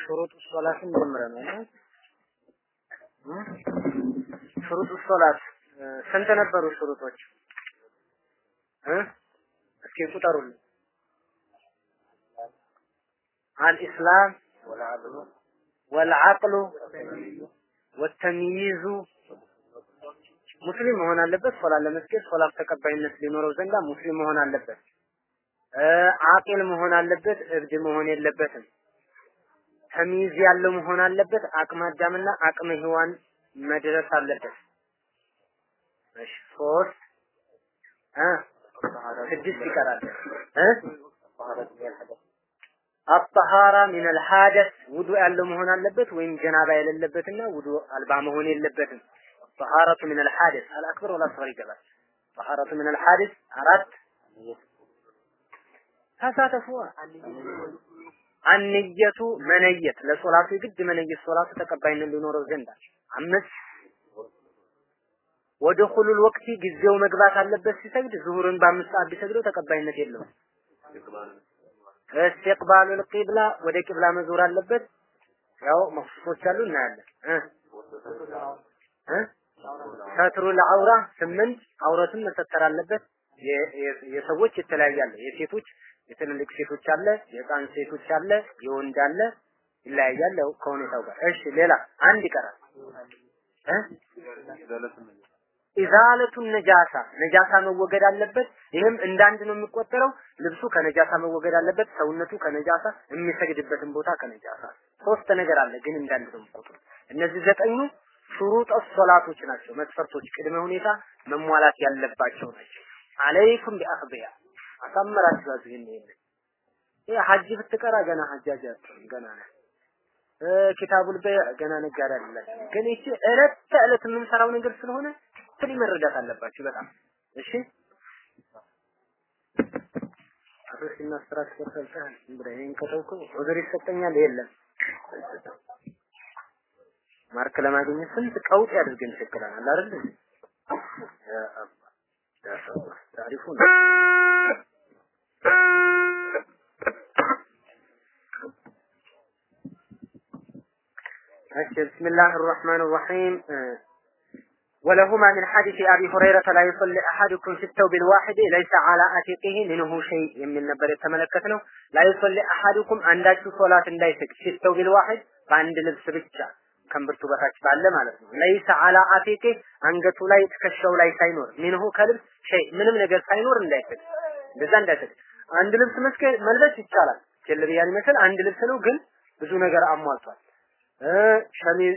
ሹሩጥ ሶላትን ጀምረናል። ሹሩጥ ሶላት ስንት ነበሩ ሹሩጦች? እስኪ ቁጠሩልኝ። አልኢስላም ወልዓቅሉ ወተምይዙ ሙስሊም መሆን አለበት። ሶላት ለመስገድ ሶላት ተቀባይነት ሊኖረው ዘንዳ ሙስሊም መሆን አለበት። አቂል መሆን አለበት። እብድ መሆን የለበትም። ተሚዝ ያለው መሆን አለበት። አቅመ አዳምና አቅመ ሔዋን መድረስ አለበት። እሺ ሶስት እ ስድስት ይቀራል እ አጠሃራ ሚን አልሐደስ ውዱ ያለው መሆን አለበት ወይም ጀናባ የሌለበትና ውዱ አልባ መሆን የለበትም። ጠሃረቱ ሚን አልሐደስ አልአክበር ወላ ይገባል። ጠሃረቱ ሚን አልሐደስ አራት ተሳተፉ አንየቱ መነየት ለሶላቱ የግድ መነየት ሶላቱ ተቀባይነት ሊኖረው ዘንድ አምስት ወደ ወቅቲ ጊዜው መግባት አለበት ሲሰግድ ዙሁርን በአምስት ሰዓት ቢሰግደው ተቀባይነት የለውም። እስትቅባሉ ልቂብላ ወደ ቂብላ መዞር አለበት። ያው መፍሶች አሉ እናያለን ሰትሩ ለአውራ ስምንት አውረትን መሰተር አለበት። የሰዎች የተለያየ አለ። የሴቶች የትልልቅ ሴቶች አለ፣ የህፃን ሴቶች አለ፣ የወንድ አለ፣ ይለያያል ከሁኔታው ጋር። እሺ ሌላ አንድ ይቀራል ኢዛለቱ ነጃሳ ነጃሳ መወገድ አለበት። ይህም እንዳንድ ነው የሚቆጠረው። ልብሱ ከነጃሳ መወገድ አለበት። ሰውነቱ ከነጃሳ የሚሰግድበትን ቦታ ከነጃሳ ሶስት ነገር አለ፣ ግን እንዳንድ ነው የሚቆጠረው። እነዚህ ዘጠኙ ሹሩጥ ሶላቶች ናቸው። መስፈርቶች፣ ቅድመ ሁኔታ መሟላት ያለባቸው ናቸው። አለይኩም ቢአኽቢያ አሳመራችሁ ያዙ ይሄ ሐጅ ብትቀራ ገና ሐጃጅ ገና ነህ። ኪታቡል በይ ገና ነጋዴ አይደላችሁ። ግን ይቺ እለት ተዕለት የምንሰራው ነገር ስለሆነ ትል መረዳት አለባችሁ በጣም እሺ። አቶ ሲናስራት ከተልተህ እንብረ ይሄን ከተውኩ ዑዝር ይሰጠኛል የለም ማርክ ለማግኘት ስንት ቀውጥ ያድርገን ቸግረናል አይደል? ያ አላህ ያ አላህ ታሪፉን بسم الله الرحمن الرحيم ولهما من حديث أبي هريرة لا يصلي أحدكم في الثوب الواحد ليس على عتيقه منه شيء من نبر የተመለከትነው لا يصلي أحدكم አንዳችሁ ሶላት እንዳይሰግድ في الثوب الواحد በአንድ ልብስ ብቻ ከእምብርቱ በታች ባለ ማለት ነው። ለይሰ አላ አቲቄ አንገቱ ላይ ትከሻው ላይ ሳይኖር ሚንሁ ከልብስ ሸይ ምንም ነገር ሳይኖር እንዳይሰግድ እንደዛ እንዳይሰግድ አንድ ልብስ መስከ መልበስ ይቻላል። ጀለቢያን ይመስል አንድ ልብስ ነው፣ ግን ብዙ ነገር አሟልቷል። ሸሚዝ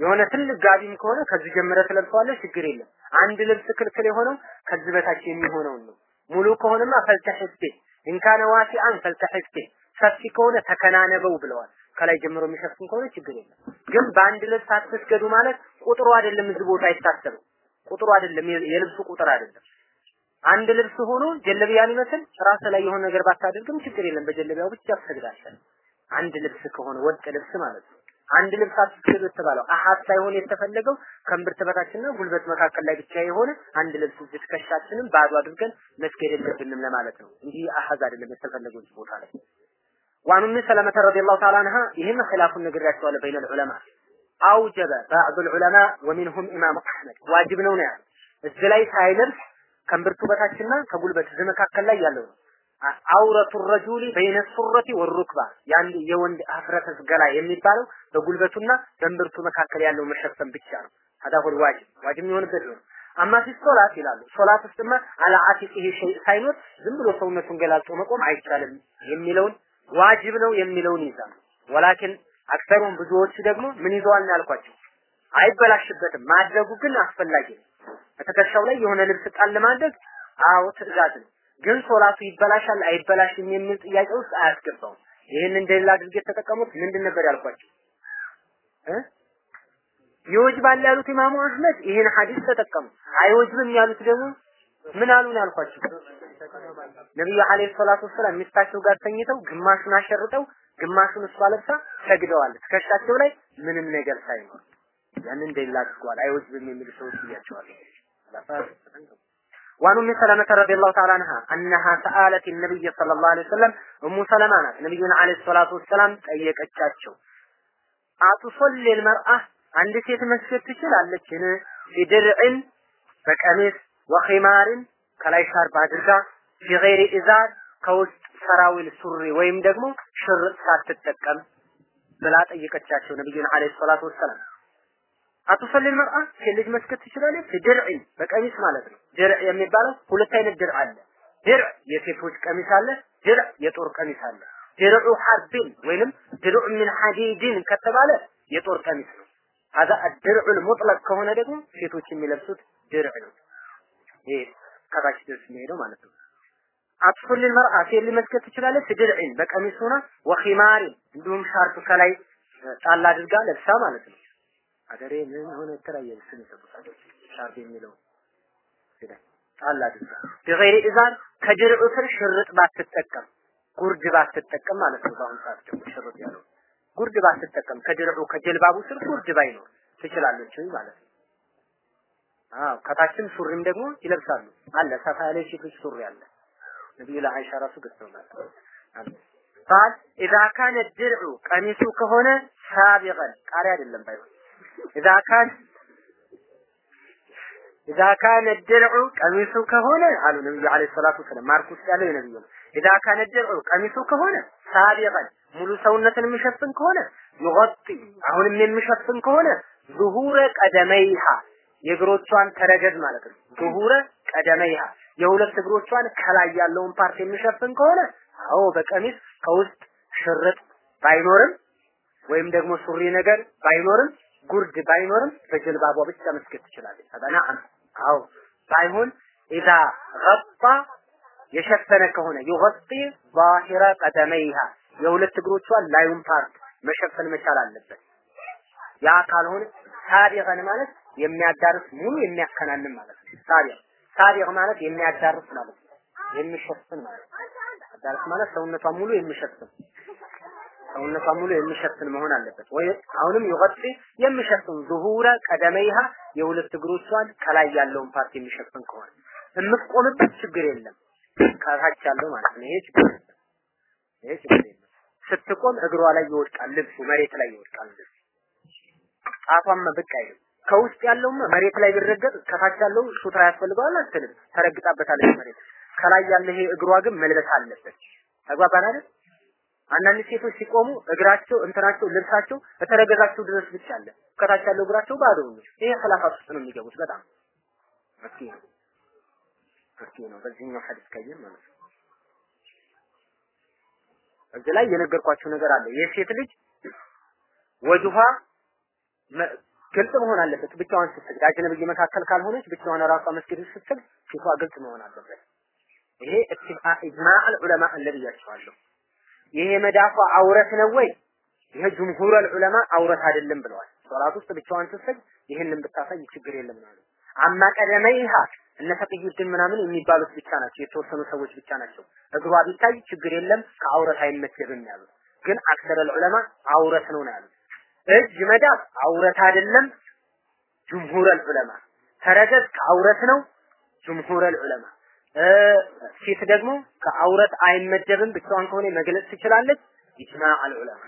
የሆነ ትልቅ ጋቢም ከሆነ ከዚህ ጀምረ ትለብሰዋለህ፣ ችግር የለም። አንድ ልብስ ክልክል የሆነው ከዚህ በታች የሚሆነውን ነው። ሙሉ ከሆነማ ፈልተሕስቴ እንካነ ዋሲአን ፈልተሕስቴ ሰፊ ከሆነ ተከናነበው ብለዋል። ከላይ ጀምሮ የሚሸፍን ከሆነ ችግር የለም። ግን በአንድ ልብስ አትስገዱ ማለት ቁጥሩ አይደለም፣ እዚህ ቦታ አይታሰብም። ቁጥሩ አይደለም፣ የልብሱ ቁጥር አይደለም። አንድ ልብስ ሆኖ ጀለቢያን ይመስል ራስ ላይ የሆነ ነገር ባታደርግም ችግር የለም። በጀለቢያው ብቻ ትሰግዳለህ። አንድ ልብስ ከሆነ ወጥ ልብስ ማለት ነው። አንድ ልብስ አትስገዱ የተባለው አሃት ሳይሆን የተፈለገው ከእምብርት በታችና ጉልበት መካከል ላይ ብቻ የሆነ አንድ ልብስ እዚህ ትከሻችንን ባዶ አድርገን መስገድ የለብንም ለማለት ነው እንጂ አሃዝ አይደለም የተፈለገው እዚህ ቦታ ላይ وعن ام سلمة رضي الله تعالى عنها يهم خلاف النقر بين العلماء أوجب بعض العلماء ومنهم إمام أحمد واجب ነው ያለው እዚህ ላይ ሳይለብስ ከእምብርቱ በታችና ከጉልበት እዚህ መካከል ላይ ያለው ነው አውረቱ ረጁሊ በይነ ሱረቲ ወሩክባ የአንድ የወንድ አፍረተ ገላ የሚባለው በጉልበቱና በእምብርቱ መካከል ያለው መሸፈን ብቻ ነው። هذا هو الواجب ዋጅብ የሚሆንበት ነው። أما في الصلاة ይላሉ። ሶላት ውስጥማ على عاتقه شيء ሳይኖር ዝም ብሎ ሰውነቱን ገላልጦ መቆም አይቻልም የሚለውን ዋጅብ ነው የሚለውን ይዛሉ። ولكن أكثرهم ብዙዎቹ ደግሞ ምን ይዘዋል ያልኳቸው፣ አይበላሽበትም። ማድረጉ ግን አስፈላጊ ነው። ከትከሻው ላይ የሆነ ልብስ ጣል ማድረግ አዎ ትእዛዝ ነው። ግን ሶላቱ ይበላሻል አይበላሽም የሚል ጥያቄ ውስጥ አያስገባውም። ይህን እንደሌላ አድርገው የተጠቀሙት ምንድን ነበር ያልኳቸው ይወጅባል ያሉት ኢማሙ አህመድ ይህን ሐዲስ ተጠቀሙ። አይወጅብም ያሉት ደግሞ ምን አሉ ነው ያልኳቸው። ነብዩ አለይሂ ሰላቱ ወሰላም ሚስታቸው ጋር ተኝተው ግማሹን አሸርጠው ግማሹን እሷ ለብሳ ሰግደዋለች። ትከሻቸው ላይ ምንም ነገር ሳይኖር ያንን እንደሌላ አድርገዋል። አይወጅብም የሚሉ ሰዎች ብያቸዋለሁ። وعن ام سلمة رضي الله تعالى عنها انها سالت النبي صلى الله عليه وسلم ام سلمة ናት ነብዩን አለይሂ ሰላቱ ወሰላም ጠየቀቻቸው አቱሶሊ المرأة አንድ ሴት መስገድ ትችላለችን ፊድርዕን በቀሚስ ወኺማርን ከላይ ሻርፕ አድርጋ ፊገይሪ ኢዛር ከውስጥ ሰራዊል ሱሪ ወይም ደግሞ ሽርጥ ሳትጠቀም ብላ ጠየቀቻቸው ነብዩን አለይሂ ሰላቱ ወሰላም አትፈል መርአ ሴት ልጅ መስገድ ትችላለች። በቀሚስ ማለት ነው። ድርዕ የሚባለው ሁለት አይነት ድርዕ አለ። ድርዕ የሴቶች ቀሚስ አለ። ድርዕ የጦር ቀሚስ አለ። ድርዑ ሐርብን ወይንም ድርዑ ምን ሐዲድን ከተባለ የጦር ቀሚስ ነው። ሀዛ ድርዑል ሙጥለቅ ከሆነ ደግሞ ሴቶች የሚለብሱት ድርዕ ነው። ይሄ ከታች ድረስ የሚሄደው ማለት ነው። አጥፉል መርአ ሴት ልመስገድ ትችላለች። ድርዕን በቀሚስ ሆና ወኺማሪ እንዲሁም ሻርፕ ከላይ ጣል አድርጋ ለብሳ ማለት ነው። አደሬ ምን ሆነ የተለያየ ስም ይሰጡታል። ሻርብ የሚለው ስለ ጣል ቢገይሪ ኢዛር ከድርዑ ስር ሽርጥ ባትጠቀም ጉርድ ባትጠቀም ማለት ነው። በአሁኑ ሰዓት ደግሞ ሽርጥ ያለው ጉርድ ባትጠቀም ከድርዑ ከጀልባቡ ስር ጉርድ ባይኖር ትችላለች ማለት ነው። አዎ ከታችም ሱሪም ደግሞ ይለብሳሉ። አለ ሰፋ ያለ ሴቶች ሱሪ አለ። ነብዩ ለአይሻ ራሱ ገዝተውላል። ባል ኢዛ ካነ ድርዑ ቀሚሱ ከሆነ ሳቢቀን ቃሪ አይደለም ባይሆን እዛ ካን እዛ ካን ድልዑ ቀሚሱ ከሆነ አሉ ነብዩ አለይሂ ሰላቱ ወሰለም ማርኩስ ያለው የነብዩ ነው። እዛ ቀሚሱ ከሆነ ሳቢቀን ሙሉ ሰውነትን የሚሸፍን ከሆነ ይغطي አሁንም የሚሸፍን ከሆነ ዙሁረ ቀደመይሃ የእግሮቿን ተረገዝ ማለት ነው። ዙሁረ ቀደመይሃ የሁለት እግሮቿን ከላይ ያለውን ፓርት የሚሸፍን ከሆነ አዎ በቀሚስ ከውስጥ ሽርጥ ባይኖርም ወይም ደግሞ ሱሪ ነገር ባይኖርም ጉርድ ባይኖርም በጀልባቧ ብቻ መስገድ ትችላለች። ተበናአም አው ባይሆን ኢዛ ገባ የሸፈነ ከሆነ ይغطي ظاهر قدميها የሁለት እግሮቿ ላዩን ፓርት መሸፈን መቻል አለበት። ያ ካልሆነ ሳቢቀን ማለት የሚያዳርስ ሙሉ የሚያከናንን ማለት ነው። ሳቢቅ ሳቢቅ ማለት የሚያዳርስ ማለት ነው። የሚሸፍን ማለት ነው። ማለት ሰውነቷ ሙሉ የሚሸፍን ሰውነቷን ሙሉ የሚሸፍን መሆን አለበት። ወይ አሁንም ይغطي የሚሸፍን ዙሁረ ቀደመይሃ የሁለት እግሮቿን ከላይ ያለውን ፓርቲ የሚሸፍን ከሆነ የምትቆምበት ችግር የለም። ከታች ያለው ማለት ነው። ይሄ ችግር ይሄ ችግር የለም። ስትቆም እግሯ ላይ ይወድቃል፣ ልብሱ መሬት ላይ ይወድቃል። ልብሱ ጣቷም ብቅ አይልም። ከውስጥ ያለው መሬት ላይ ቢረገጥ ከታች ያለው ሱትራ ያስፈልገዋል አትልም፣ ተረግጣበታለች መሬት። ከላይ ያለ ይሄ እግሯ ግን መልበስ አለበት። ተግባባን አይደል? አንዳንድ ሴቶች ሲቆሙ እግራቸው እንትናቸው ልብሳቸው በተረገዛቸው ድረስ ብቻ አለ። ከታች ያለው እግራቸው ባዶ ነው። ይሄ ኸላፋት ውስጥ ነው የሚገቡት። በጣም ነው መፍትሄ ነው። በዚህኛው ሐዲስ ካየን ማለት ነው። እዚህ ላይ የነገርኳችሁ ነገር አለ። የሴት ልጅ ወጅኋ ግልጽ መሆን አለበት። ብቻዋን ስትሰግድ አጅነብይ መካከል ካልሆነች ብቻዋን ራሷ መስጊድ ስትሰግድ ፊቷ ግልጽ መሆን አለበት። ይሄ ኢጅማዕ ዑለማ ለብያቸዋለሁ። ይሄ መዳፏ አውረት ነው ወይ? ይሄ ጅምሁር ዑለማ አውረት አይደለም ብለዋል። ሶላት ውስጥ ብቻዋን ስትሰግድ ይህንን ብታሳይ ችግር የለም ነው። አማ ቀደመይሃ እነ ተቅዩድን ምናምን የሚባሉት ብቻ ናቸው። የተወሰኑ ሰዎች ብቻ ናቸው። እግሯ ቢታይ ችግር የለም ከአውረት አይመደብም ያሉት። ግን አክሰረ ዑለማ አውረት ነው ነው ያሉት። እጅ መዳፍ አውረት አይደለም ጅምሁር ዑለማ። ተረገዝ ከአውረት ነው ጅምሁር ዑለማ። ፊት ደግሞ ከአውረት አይመደብም። ብቻዋን ከሆነ መግለጽ ትችላለች። ኢጅማዕ አልዑለማ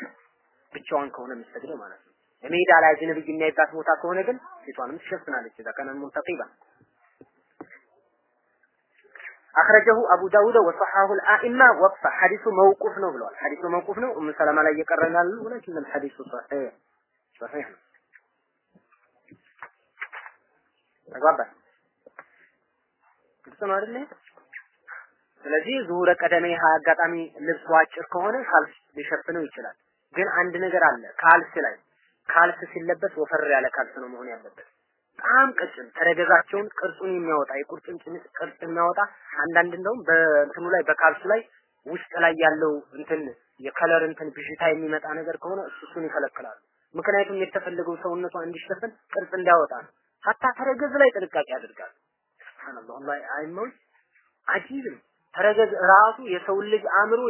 ብቻዋን ከሆነ የምትሰግደው ማለት ነው። በሜዳ ላይ ዝንብይ የሚያይባት ቦታ ከሆነ ግን ፊቷንም ትሸፍናለች። ኢዛ ካነ ሙንተቂባ አخرجه አቡ ዳውድ ወሰሐሁ አልአኢማ ወቅፈ ሐዲሱ መውቁፍ ነው ብለዋል። ሐዲሱ መውቁፍ ነው። ኡም ሰለማ ላይ እየቀረናል። ወላኪን ሐዲሱ ሰሒህ ሰሒህ ነው። ተግባባን። ግልጽ ነው አይደል? ስለዚህ ظهور قدمي አጋጣሚ ልብሱ አጭር ከሆነ ካልስ ሊሸፍነው ይችላል። ግን አንድ ነገር አለ ካልስ ላይ ካልስ ሲለበስ ወፈር ያለ ካልስ ነው መሆን ያለበት። በጣም ቀጭን ተረገዛቸውን ቅርጹን የሚያወጣ የቁርጭምጭሚት ቅርጽ የሚያወጣ አንዳንድ እንደውም በእንትኑ ላይ በካልሱ ላይ ውስጥ ላይ ያለው እንትን የከለር እንትን ብዥታ የሚመጣ ነገር ከሆነ እሱ እሱን ይከለክላሉ። ምክንያቱም የተፈለገው ሰውነቷ እንዲሸፈን ቅርጽ እንዲያወጣ ነው። ሀታ ተረገዝ ላይ ጥንቃቄ ያደርጋሉ። ሱብሃንአላህ ወላሂ አይሞን አጂብ ነው። ተረገዝ ራሱ የሰው ልጅ አእምሮ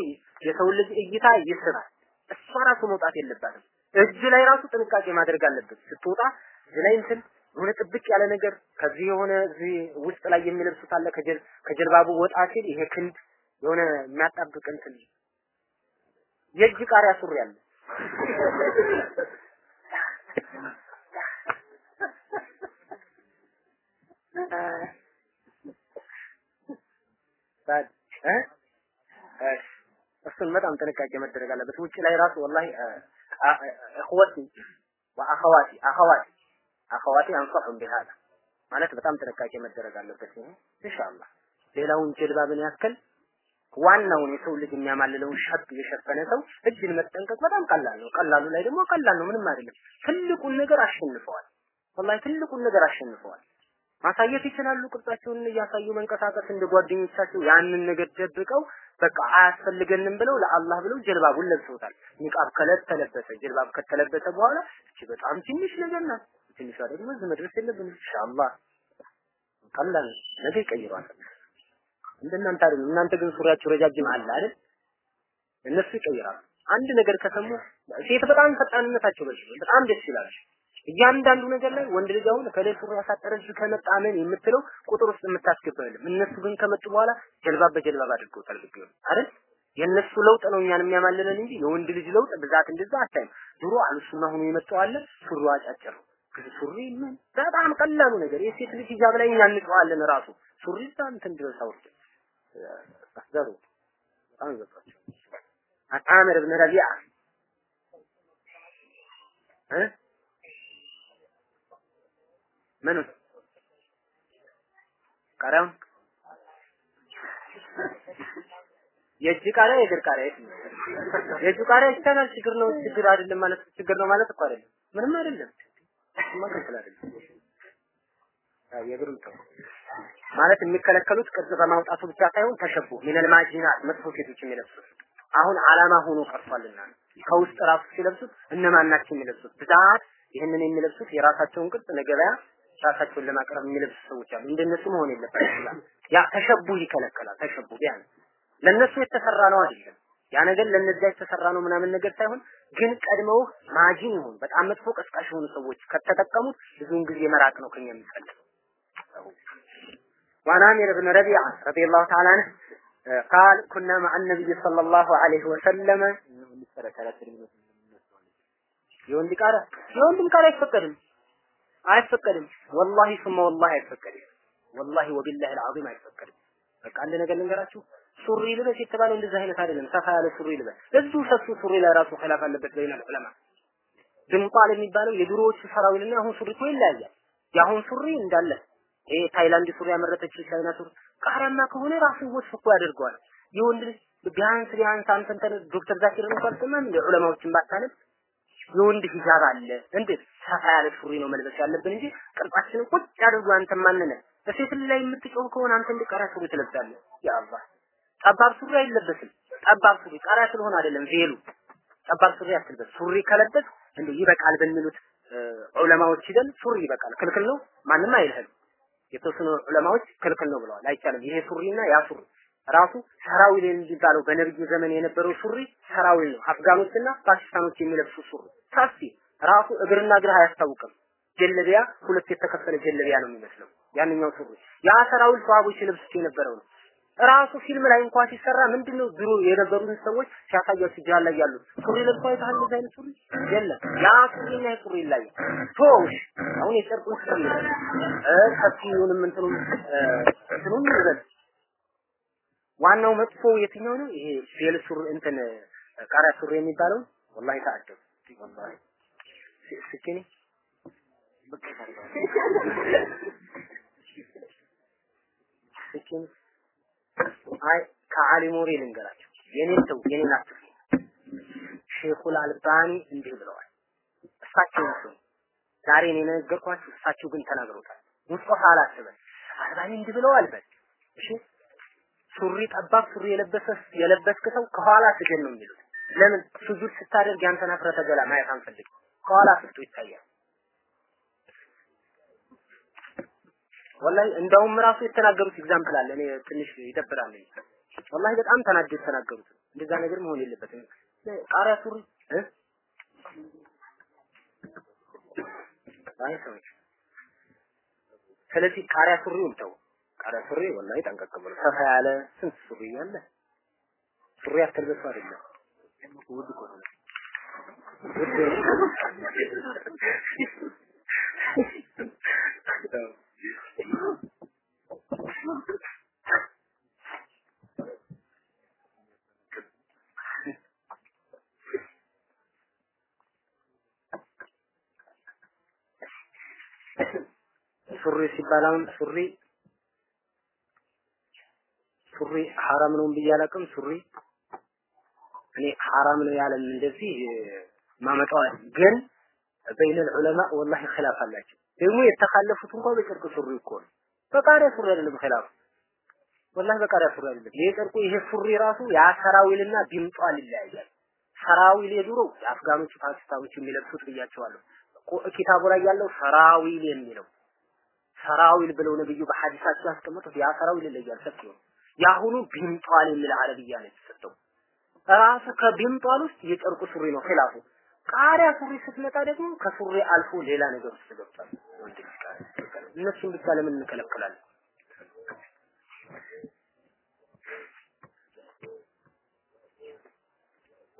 የሰው ልጅ እይታ ይስባል። እሷ ራሱ መውጣት የለባትም። እጅ ላይ ራሱ ጥንቃቄ ማድረግ አለበት። ስትወጣ እዚህ ላይ እንትን የሆነ ጥብቅ ያለ ነገር ከዚህ የሆነ እዚህ ውስጥ ላይ የሚለብሱት አለ ከጀል ከጀልባቡ ወጣ ሲል ይሄ ክንድ የሆነ የሚያጣብቅ እንትን የእጅ ቃሪያ ሱሪ አለ። ከባድ እሱን በጣም ጥንቃቄ መደረግ አለበት። ውጭ ላይ ራሱ ወላሂ እኽወቲ ወአኸዋቲ አኸዋቲ አኸዋቲ አንሰሑም ቢሃዳ ማለት በጣም ጥንቃቄ መደረግ አለበት። ይሄ ኢንሻአላህ ሌላውን ጀልባብን ያክል ዋናውን የሰው ልጅ የሚያማልለውን ሸብ የሸፈነ ሰው እጅን መጠንቀቅ በጣም ቀላል ነው። ቀላሉ ላይ ደግሞ ቀላል ነው፣ ምንም አይደለም። ትልቁን ነገር አሸንፈዋል። ወላሂ ትልቁን ነገር አሸንፈዋል። ማሳየት ይችላሉ። ቅርጻቸውን እያሳዩ መንቀሳቀስ እንደ ጓደኞቻቸው ያንን ነገር ደብቀው በቃ አያስፈልገንም ብለው ለአላህ ብለው ጀልባቡን ለብሰውታል። ኒቃብ ከለት ተለበሰ፣ ጀልባብ ከተለበሰ በኋላ እቺ በጣም ትንሽ ነገር ናት። ትንሿ ደግሞ እዚህ መድረስ የለብንም ኢንሻአላህ። ቀላል ነገ ይቀይሯል። እንደናንተ አይደለም። እናንተ ግን ሱሪያችሁ ረጃጅም አለ አይደል? እነሱ ይቀይራሉ። አንድ ነገር ከሰሙ ሴት በጣም ፈጣንነታቸው በጣም ደስ ይላል። እያንዳንዱ ነገር ላይ ወንድ ልጅ አሁን ከሌ ሱሪ ያሳጠረ እዚህ ከመጣ ምን የምትለው ቁጥር ውስጥ የምታስገባው የለም። እነሱ ግን ከመጡ በኋላ ጀልባብ በጀልባብ አድርገውታል ግቢው አይደል? የእነሱ ለውጥ ነው እኛን የሚያማልለን እንጂ የወንድ ልጅ ለውጥ ብዛት እንደዛ አታይም። ድሮ አልሱና ሆኖ የመጣው አለ ሱሪው አጫጭር ነው። ሱሪ ምን? በጣም ቀላሉ ነገር። የሴት ልጅ ሂጃብ ላይ እኛ እንጨዋለን ራሱ። ሱሪ እንትን ድረስ አውርድ። አስገሩ በጣም ዘባቸው አጣምር ብን ረቢዓ። እ ምኑ ቃሪያውን የእጅ ቃሪያ የእግር ቃሪያ የት ነው? የእጁ ቃሪያ ይቻላል። ችግር ነው ችግር አይደለም ማለት ችግር ነው ማለት እኮ አይደለም። ምንም አይደለም። ክልክል አይደለም። የእግሩን ተው ማለት የሚከለከሉት ቅርጽ በማውጣቱ ብቻ ሳይሆን ተሸቡ ሚነል ማጂናት መጥፎ ሴቶች የሚለብሱት አሁን አላማ ሆኖ ቀርቷልና ከውስጥ ራሱ ሲለብሱት እነማን ናቸው የሚለብሱት? ብዛት ይህንን የሚለብሱት የራሳቸውን ቅርጽ ለገበያ ራሳቸውን ለማቅረብ የሚለብሱ ሰዎች አሉ። እንደነሱ መሆን የለባቸውም። ያ ተሸቡ ይከለከላል። ተሸቡ ቢያንስ ለነሱ የተሰራ ነው አይደለም። ያ ነገር ለነዚያ የተሰራ ነው ምናምን ነገር ሳይሆን ግን ቀድመው ማጂን ይሁን በጣም መጥፎ ቀስቃሽ የሆኑ ሰዎች ከተጠቀሙት ብዙውን ጊዜ መራቅ ነው ከኛ የሚፈልገው። وعن عامر بن ربيعة رضي الله تعالى عنه قال كنا مع النبي صلى الله عليه وسلم የወንድ ቃሪያ የወንድም ቃሪያ አይፈቀድም አይፈቀድም። ወላሂ ሱመ ወላሂ አይፈቀድም። ወላሂ ወቢላሂ አልዓዚም አይፈቀድም። በቃ አንድ ነገር ልንገራችሁ። ሱሪ ልበስ የተባለው እንደዚህ አይነት አይደለም። ሰፋ ያለ ሱሪ ልበስ። እዚሁ ሰፊ ሱሪ ላይ ራሱ ኺላፍ አለበት በይነ ዑለማ። ድምጣል የሚባለው የድሮዎቹ ሰራዊልና አሁን ሱሪ እኮ ይለያያል። የአሁን ሱሪ እንዳለ ይሄ ታይላንድ ሱሪ ያመረተችው ቻይና ሱሪ ቃራማ ከሆነ ራሱ ወስፍ እኮ ያደርገዋል። የወንድ ልጅ ቢያንስ ቢያንስ አንተ እንትን ዶክተር ዛኪር እንኳን ስማም ዑለማዎችን ባታነብ የወንድ ሂጃብ አለ። እንዴት ሰፋ ያለ ሱሪ ነው መልበስ ያለብን እንጂ ቅርጻችንን ቁጭ አድርጎ አንተ ማንነ በሴት ላይ የምትጮህ ከሆነ አንተ እንደ ቃሪያ ሱሪ ትለብሳለህ? ያ ጠባብ ሱሪ አይለበስም። ጠባብ ሱሪ ቃሪያ ስለሆነ አይደለም ቬሉ። ጠባብ ሱሪ አትልበስ። ሱሪ ከለበስ እንዴ ይበቃል በሚሉት ዑለማዎች ሂደን ሱሪ ይበቃል። ክልክል ነው። ማንም አይልህም። የተወሰኑ ዑለማዎች ክልክል ነው ብለዋል። አይቻልም። ይሄ ሱሪና ያ ሱሪ ራሱ ሰራዊል የሚባለው በነብዩ ዘመን የነበረው ሱሪ ሰራዊል ነው። አፍጋኖችና ፓኪስታኖች የሚለብሱ ሱሪ ሰፊ ራሱ እግርና እግር አያስታውቅም። ጀለቢያ ሁለት የተከፈለ ጀለቢያ ነው የሚመስለው ያንኛው ሱሪ። ያ ሰራዊል ሰሃቦች ሲለብሱት የነበረው ነው። ራሱ ፊልም ላይ እንኳን ሲሰራ ምንድነው ድሮ የነበሩትን ሰዎች ሲያሳያቸው ጅሃድ ላይ ያሉት? ሱሪ ለብሰው አይተሃል? እንደዚህ ሱሪ? የለም። ያ ሱሪና ሱሪ ይለያል። ቶሽ አሁን የጨርቁን ሱሪ ሰፊውንም እንትኑም እንትኑም ይበል ዋናው መጥፎ የትኛው ነው? ይሄ ፌል ሱሪ እንትን ቃሪያ ሱሪ የሚባለው? ወላሂ ተአደብ። ወላሂ። ስኪኒ? ስኪኒ? አይ ከአሊሙሪ ልንገራቸው የኔን ተው የኔን አትፍ ሼኹል አልባኒ እንዲህ ብለዋል። እሳቸው ነው ዛሬ እኔ ነገርኳችሁ እሳቸው ግን ተናግረውታል። ሙስጠፋ አላስበን አልባኒ እንዲህ ብለዋል በል። እሺ ሱሪ ጠባብ ሱሪ የለበሰ የለበስክ ሰው ከኋላ ስገድ ነው የሚሉት ለምን ሱጁድ ስታደርግ ያንተን ሀፍረተ ገላ ማየት አንፈልግ ከኋላ ፍጡ ይታያል والله እንደውም ራሱ የተናገሩት example አለ። እኔ ትንሽ ይደብራል። والله በጣም ተናደው የተናገሩት እንደዛ ነገር መሆን የለበትም። ቃሪያ ሱሪ ስለዚህ ቃሪያ ሱሪውን ተው። ቃሪያ ሱሪ ወላሂ ጠንቀቅ ብሎ ሰፋ ያለ ስንት ሱሪ ያለ ሱሪ አትልበሱ አይደለም ውድ እኮ ሱሪ ሲባል አሁን ሱሪ ሱሪ ሐራም ነው ብዬ አላውቅም። ሱሪ እኔ ሐራም ነው ያለም እንደዚህ ማመጣው ግን بين العلماء ወላሂ ኺላፍ አላቸው። ደግሞ የተካለፉት እንኳን በጨርቅ ሱሪ እኮ ነው። በቃሪያ ሱሪ አይደለም ኺላፍ ወላሂ በቃሪያ ሱሪ አይደለም። ይሄ ጨርቁ ይሄ ሱሪ ራሱ ያ ሰራዊልና ቢምጧል ይለያያል። ሰራዊል የድሮ የአፍጋኖች ፓኪስታኖች የሚለብሱት ብያቸዋለሁ። ኪታቡ ላይ ያለው ሰራዊል የሚለው ሰራዊል ብለው ነብዩ በሐዲሳቸው ያስቀመጡት ያ ሰራዊል ይለያል ሰፊ የአሁኑ ቢምጧል የሚል አረብያ ነው የተሰጠው። ራሱ ከቢምጧል ውስጥ የጨርቁ ሱሪ ነው ኺላፉ። ቃሪያ ሱሪ ስትመጣ ደግሞ ከሱሪ አልፎ ሌላ ነገር ውስጥ ገብቷል። እነሱን ብቻ ለምን እንከለክላለን?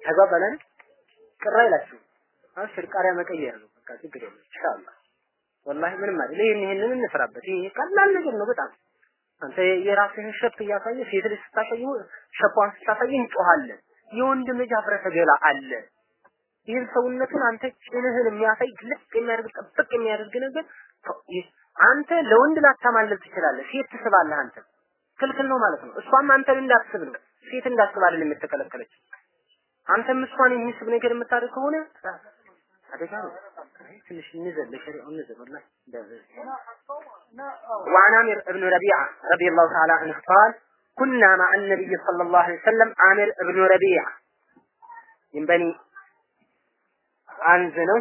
ተግባባን? ቅር አይላችሁ። አብሽር ቃሪያ መቀየር ነው በቃ ችግር የለም ኢንሻአላህ። ወላሂ ምንም አይደል። ይሄን ይሄንን እንስራበት። ይሄ ቀላል ነገር ነው በጣም አንተ የራስህን ሸፕ እያሳየ ሴት ልጅ ስታሳይ ሸፓን ስታሳይ እንጮሃለን። የወንድ ልጅ አፍረተ ገላ አለ። ይህን ሰውነቱን አንተ ጭንህን የሚያሳይ ግልጽ የሚያደርግ ጥብቅ የሚያደርግ ነገር አንተ ለወንድ ላታማልል ትችላለህ። ሴት ትስባለህ አንተ ክልክል ነው ማለት ነው። እሷም አንተን እንዳትስብ ነው። ሴት እንዳትስብ አይደለም የተከለከለች። አንተም እሷን የሚስብ ነገር የምታደርግ ከሆነ አደጋ ነው። ትንሽ እንዘል ለሸሪዓው እንዘል ወላሂ وعن عامر بن ربيعة رضي الله تعالى عنه قال كنا مع النبي صلى الله عليه وسلم عامر بن ربيعة من بني عنزنه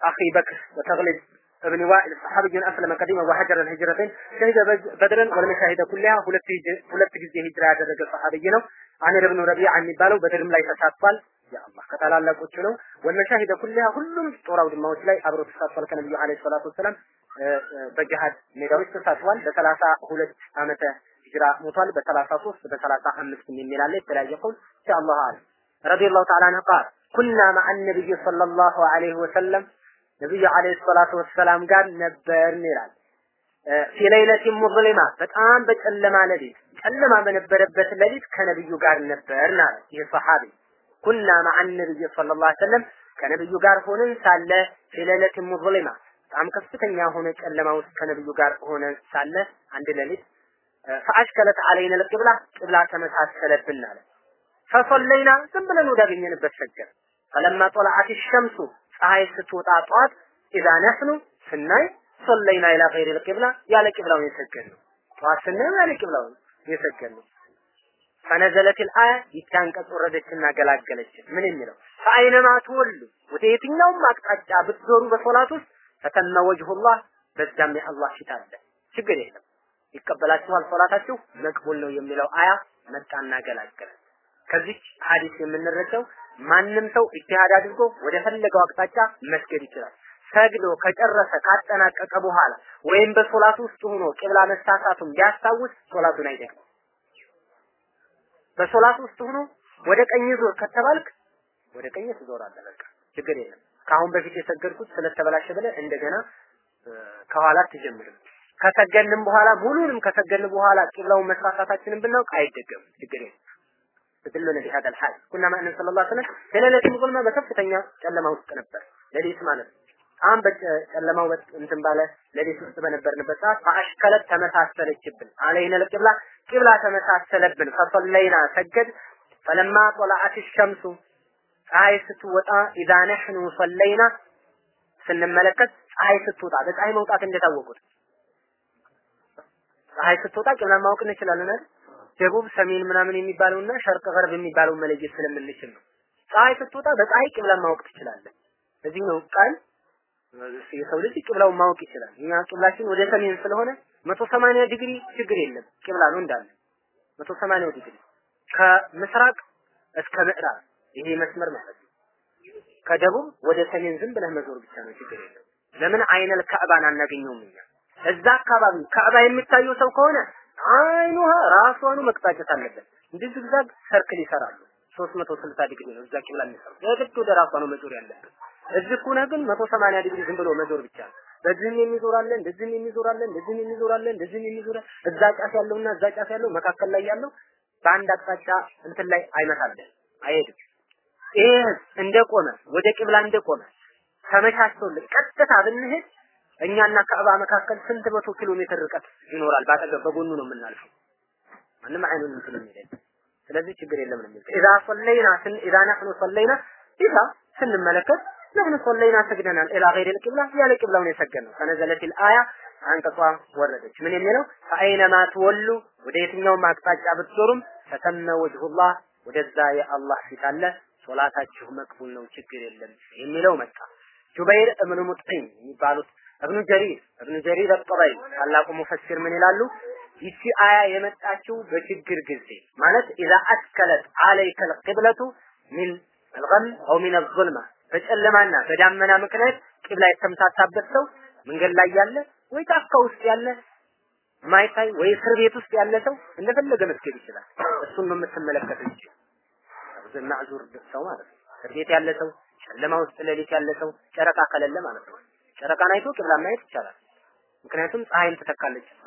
أخي بكر وتغلب ابن وائل صحابي أسلم قديما وهجر الهجرتين شهد بدرا والمشاهد كلها ሁለት ሁለት ጊዜ ሂጅራ ያደረገ ሰሃቢይ ነው አሚር ብኑ ረቢዓ የሚባለው በድርም ላይ ተሳትፏል የአላህ ከታላላቆቹ ነው። ወልመሻሂደ ኩሊሃ ሁሉም ጦር አውድማዎች ላይ አብሮ ተሳትፏል ከነብዩ አለይሂ ሰላቱ ወሰላም። በጅሃድ ሜዳዎች ተሳትፏል። በሰላሳ ሁለት ዓመተ ሂጅራ ሞቷል። በሰላሳ ሶስት በሰላሳ አምስት የሚል አለ። የተለያየ ቀውል ኢንሻአላህ አለ። ረዲየላሁ ተዓላ አንሁ ቃል ኩና መዐ ነቢይ ሰለላሁ ዐለይሂ ወሰለም ነብዩ አለይሂ ሰላቱ ወሰላም ጋር ነበርን ይላል። ፊ ለይለቲን ሙዝሊማ በጣም በጨለማ ሌሊት ጨለማ በነበረበት ሌሊት ከነብዩ ጋር ነበርን አለ። ይህ ሰሃቢ ኩና መዐ ነቢይ ሰለላሁ ዐለይሂ ከነብዩ ጋር ሆነን ሳለ ፊ ለይለቲን ሙዝሊማ በጣም ከፍተኛ ሆነ ጨለማ ውስጥ ከነብዩ ጋር ሆነ ሳለ አንድ ሌሊት ፈአሽከለት አለይነ ልቅብላ ቅብላ ተመሳሰለብን አለ። ፈሰለይና ዝም ብለን ወዳገኘንበት ሰገድ ፈለማ ጦለዓት ሸምሱ ፀሐይ ስትወጣ ጧት ኢዛ ነህኑ ስናይ ሶለይና ኢላ ገይሪ ልቅብላ ያለ ቅብላውን የሰገድ ነው ጠዋት ስናይ ያለ ቅብላውን የሰገድ ነው ፈነዘለት ልአያ ይቺ አንቀጽ ወረደችና ገላገለችን ምን የሚለው? ፈአይነማ ትወሉ ወደ የትኛውም አቅጣጫ ብትዞሩ በሶላት ውስጥ ፈተመ ወጅሁላህ በዛም የአላህ ፊት አለ። ችግር የለም። ይቀበላችኋል ሶላታችሁ መቅቡል ነው የሚለው አያ መጣና ገላገለ። ከዚህ ሐዲስ ማንም ሰው ኢጅቲሃድ አድርጎ ወደ ፈለገው አቅጣጫ መስገድ ይችላል። ሰግዶ ከጨረሰ ካጠናቀቀ በኋላ ወይም በሶላቱ ውስጥ ሆኖ ቂብላ መሳሳቱን ቢያስታውስ ሶላቱን አይደግም በሶላት ውስጥ ሆኖ ወደ ቀኝ ዞር ከተባልክ ወደ ቀኝ ትዞራለህ በቃ ችግር የለም ከአሁን በፊት የሰገድኩት ስለተበላሸ ብለህ እንደገና ከኋላ አትጀምርም ከሰገድንም በኋላ ሙሉንም ከሰገድን በኋላ ቂብላውን መሳሳታችንን ብናውቅ አይደገም ችግር የለም تدلنا بهذا الحال كنا مع النبي صلى الله عليه وسلم في ليلة ظلمة በከፍተኛ ጨለማ ውስጥ ነበር ሌሊት ማለት ነው አሁን በጨለማው እንትን ባለ ሌሊት ውስጥ በነበርንበት ሰዓት አሽከለት ተመሳሰለችብን አለይነ ለቅብላ ቂብላ ተመሳሰለብን። ፈሰለይና ሰገድ። ፈለማ ጦላዓት ሸምሱ። ፀሐይ ስትወጣ ኢዛ ነሕኑ ሰለይና ስንመለከት ፀሐይ ስትወጣ በፀሐይ መውጣት እንደታወቁት። ፀሐይ ስትወጣ ቂብላ ማወቅ እንችላለን ደቡብ ሰሜን ምናምን የሚባለውና ሸርቅ ገርብ የሚባለው መለየት ስለምንችል ነው። ፀሐይ ስትወጣ በፀሐይ ቂብላ ማወቅ ትችላለህ። እዚህ ነው ቀን የሰው ልጅ ቂብላውን ማወቅ ይችላል። እኛ ቂብላችን ወደ ሰሜን ስለሆነ 180 ዲግሪ ችግር የለም ቂብላ ነው እንዳለ 180 ዲግሪ ከምስራቅ እስከ ምዕራብ ይሄ መስመር ማለት ነው። ከደቡብ ወደ ሰሜን ዝም ብለህ መዞር ብቻ ነው፣ ችግር የለም። ለምን አይነል ካዕባን አናገኘውም እኛ እዛ አካባቢ ካዕባ የሚታየው ሰው ከሆነ አይኑሃ ራሷኑ መቅጣጨት አለበት። እንዲህ ዝግዛግ ሰርክል ይሰራሉ። 360 ዲግሪ ነው እዛ ቂብላ የሚሰሩት። የግድ ወደ ራሷ ነው መዞር ያለበት። እዚህ ኩነ ግን 180 ዲግሪ ዝም ብሎ መዞር ብቻ ነው። በዚህም የሚዞር አለ፣ እንደዚህም የሚዞር እንደዚህም የሚዞር እንደዚህም የሚዞር እዛ ጫፍ ያለውና እዛ ጫፍ ያለው መካከል ላይ ያለው በአንድ አቅጣጫ እንትን ላይ አይመታለን፣ አይሄድም። ይሄ እንደቆመ ወደ ቂብላ እንደቆመ ተመቻችቶልን ቀጥታ ብንሄድ እኛና ካዕባ መካከል ስንት መቶ ኪሎ ሜትር ርቀት ይኖራል። ባጠገብ በጎኑ ነው የምናልፈው። ማንም አይኑን እንትን የሚለኝ ስለዚህ ችግር የለም ነው የሚለው ኢዛ ሶለይና ስን ኢዛ ነህኑ ሶለይና ኢዛ ስንመለከት ነህኑ ሶለይና ሰግደናል ኢላ ገይሪል ቂብላ ያለ ቂብላውን የሰገድነው ፈነዘለቲል አያ አንቀጿ ወረደች ምን የሚለው ፈአይነማ ትወሉ ወደ የትኛውም አቅጣጫ ብትዞሩም ፈተመ ወጅሁላህ ወደዛ የአላህ ፊት አለ። ሶላታችሁ መቅቡል ነው ችግር የለም የሚለው መጣ። ጁበይር እብኑ ሙጥዒም የሚባሉት እብኑ ጀሪር እብኑ ጀሪር አጠበሪ ታላቁ ሙፈሲር ምን ይላሉ? ይቺ አያ የመጣችው በችግር ጊዜ። ማለት ኢዛ አስከለት አለይከል ቂብለቱ ሚን አልገም አው ሚን አልዙልማ በጨለማና በዳመና ምክንያት ቂብላ የተምታታበት ሰው መንገድ ላይ ያለ ወይ ጫካ ውስጥ ያለ ማይታይ ወይ እስር ቤት ውስጥ ያለ ሰው እንደፈለገ መስገድ ይችላል። እሱን ነው የምትመለከተው እንጂ ማዕዙር ሰው ማለት ነው። እስር ቤት ያለ ሰው፣ ጨለማ ውስጥ ሌሊት ያለ ሰው፣ ጨረቃ ከሌለ ማለት ነው። ጨረቃን አይቶ ቂብላ ማየት ይቻላል። ምክንያቱም ፀሐይን ትተካለች እሷ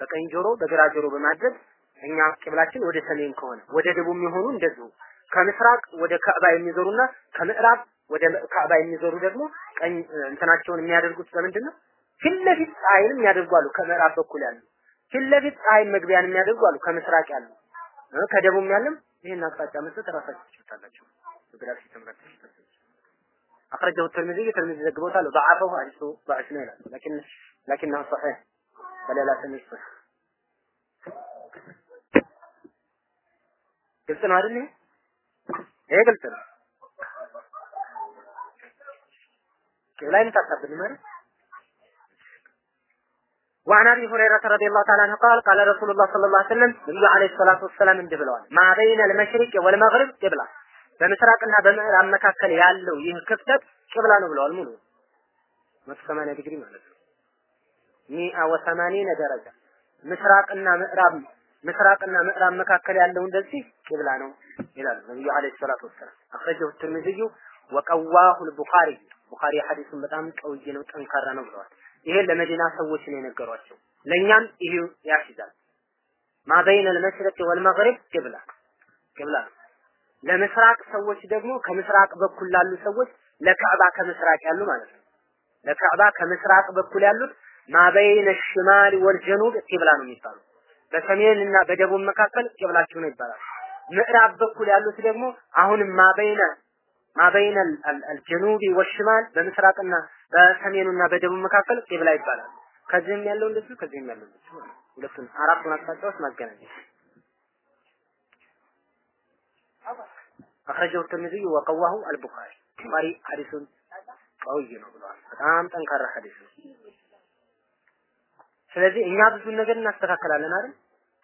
በቀኝ ጆሮ በግራ ጆሮ በማድረግ እኛ ቂብላችን ወደ ሰሜን ከሆነ ወደ ደቡብ የሚሆኑ እንደዚሁ ከምስራቅ ወደ ካዕባ የሚዞሩና ከምዕራብ ወደ ካዕባ የሚዞሩ ደግሞ ቀኝ እንትናቸውን የሚያደርጉት በምንድን ነው? ፊት ለፊት ፀሐይንም የሚያደርጉ አሉ። ከምዕራብ በኩል ያሉ ፊት ለፊት ፀሐይ መግቢያን የሚያደርጉ አሉ። ከምስራቅ ያሉ ከደቡብ ያለም ይሄን አቅጣጫ መስጠት ራሳችሁ ትችላላችሁ። ጂኦግራፊ ተምራችሁ أخرجه الترمذي الترمذي ዘግቦታል ضعفه حديث ضعيف ነው ይላል لكن لكنه صحيح በሌላ ትንሽ ግልጽ ነው አይደል? ይሄ ግልጽ ነው። ላይ ታጣብን ማለት وعن ابي هريره رضي الله تعالى عنه قال قال رسول الله صلى الله عليه وسلم ነብዩ عليه الصلاه والسلام እንዲህ ብለዋል ما بين المشرق والمغرب قبلة. በምስራቅና በምዕራብ መካከል ያለው ይህ ክፍተት ቅብላ ነው ብለዋል ሙሉ። 180 ዲግሪ ማለት 180 ደረጃ። ምስራቅና ምዕራብ ምስራቅና ምዕራብ መካከል ያለው እንደዚህ ቅብላ ነው ይላሉ ነብዩ አለይሂ ሰላቱ ወሰላም። አخرجه الترمذي وقواه البخاري ቡኻሪ ሐዲሱን በጣም ቀውይ ነው ጠንካራ ነው ብለዋል። ይሄን ለመዲና ሰዎች ነው የነገሯቸው። ለእኛም ይሄ ያስይዛል። ማበይነ ልመሽረቅ ወልመግሪብ ቅብላ ቅብላ ለምስራቅ ሰዎች ደግሞ ከምስራቅ በኩል ላሉ ሰዎች ለካዕባ ከምስራቅ ያሉ ማለት ነው። ለካዕባ ከምስራቅ በኩል ያሉት ማበይነ ሽማል ወልጀኑብ ቅብላ ነው የሚባሉ በሰሜንና በደቡብ መካከል ቅብላችሁ ነው ይባላል። ምዕራብ በኩል ያሉት ደግሞ አሁንም ማበይነ ማበይነ አልጀኑቢ ወሽማል በምስራቅና በሰሜኑና በደቡብ መካከል ቂብላ ይባላል። ከዚህም ያለው እንደዚሁ ከዚህም ያለው እንደዚሁ ሁለቱን አራቱን አቅጣጫዎች ማገናኘት أخرجه الترمذي وقواه البخاري ቡኻሪ ሐዲሱን ቀውይ ነው ብለዋል። በጣም ጠንካራ ሐዲስ ነው። ስለዚህ እኛ ብዙ ነገር እናስተካከላለን አይደል?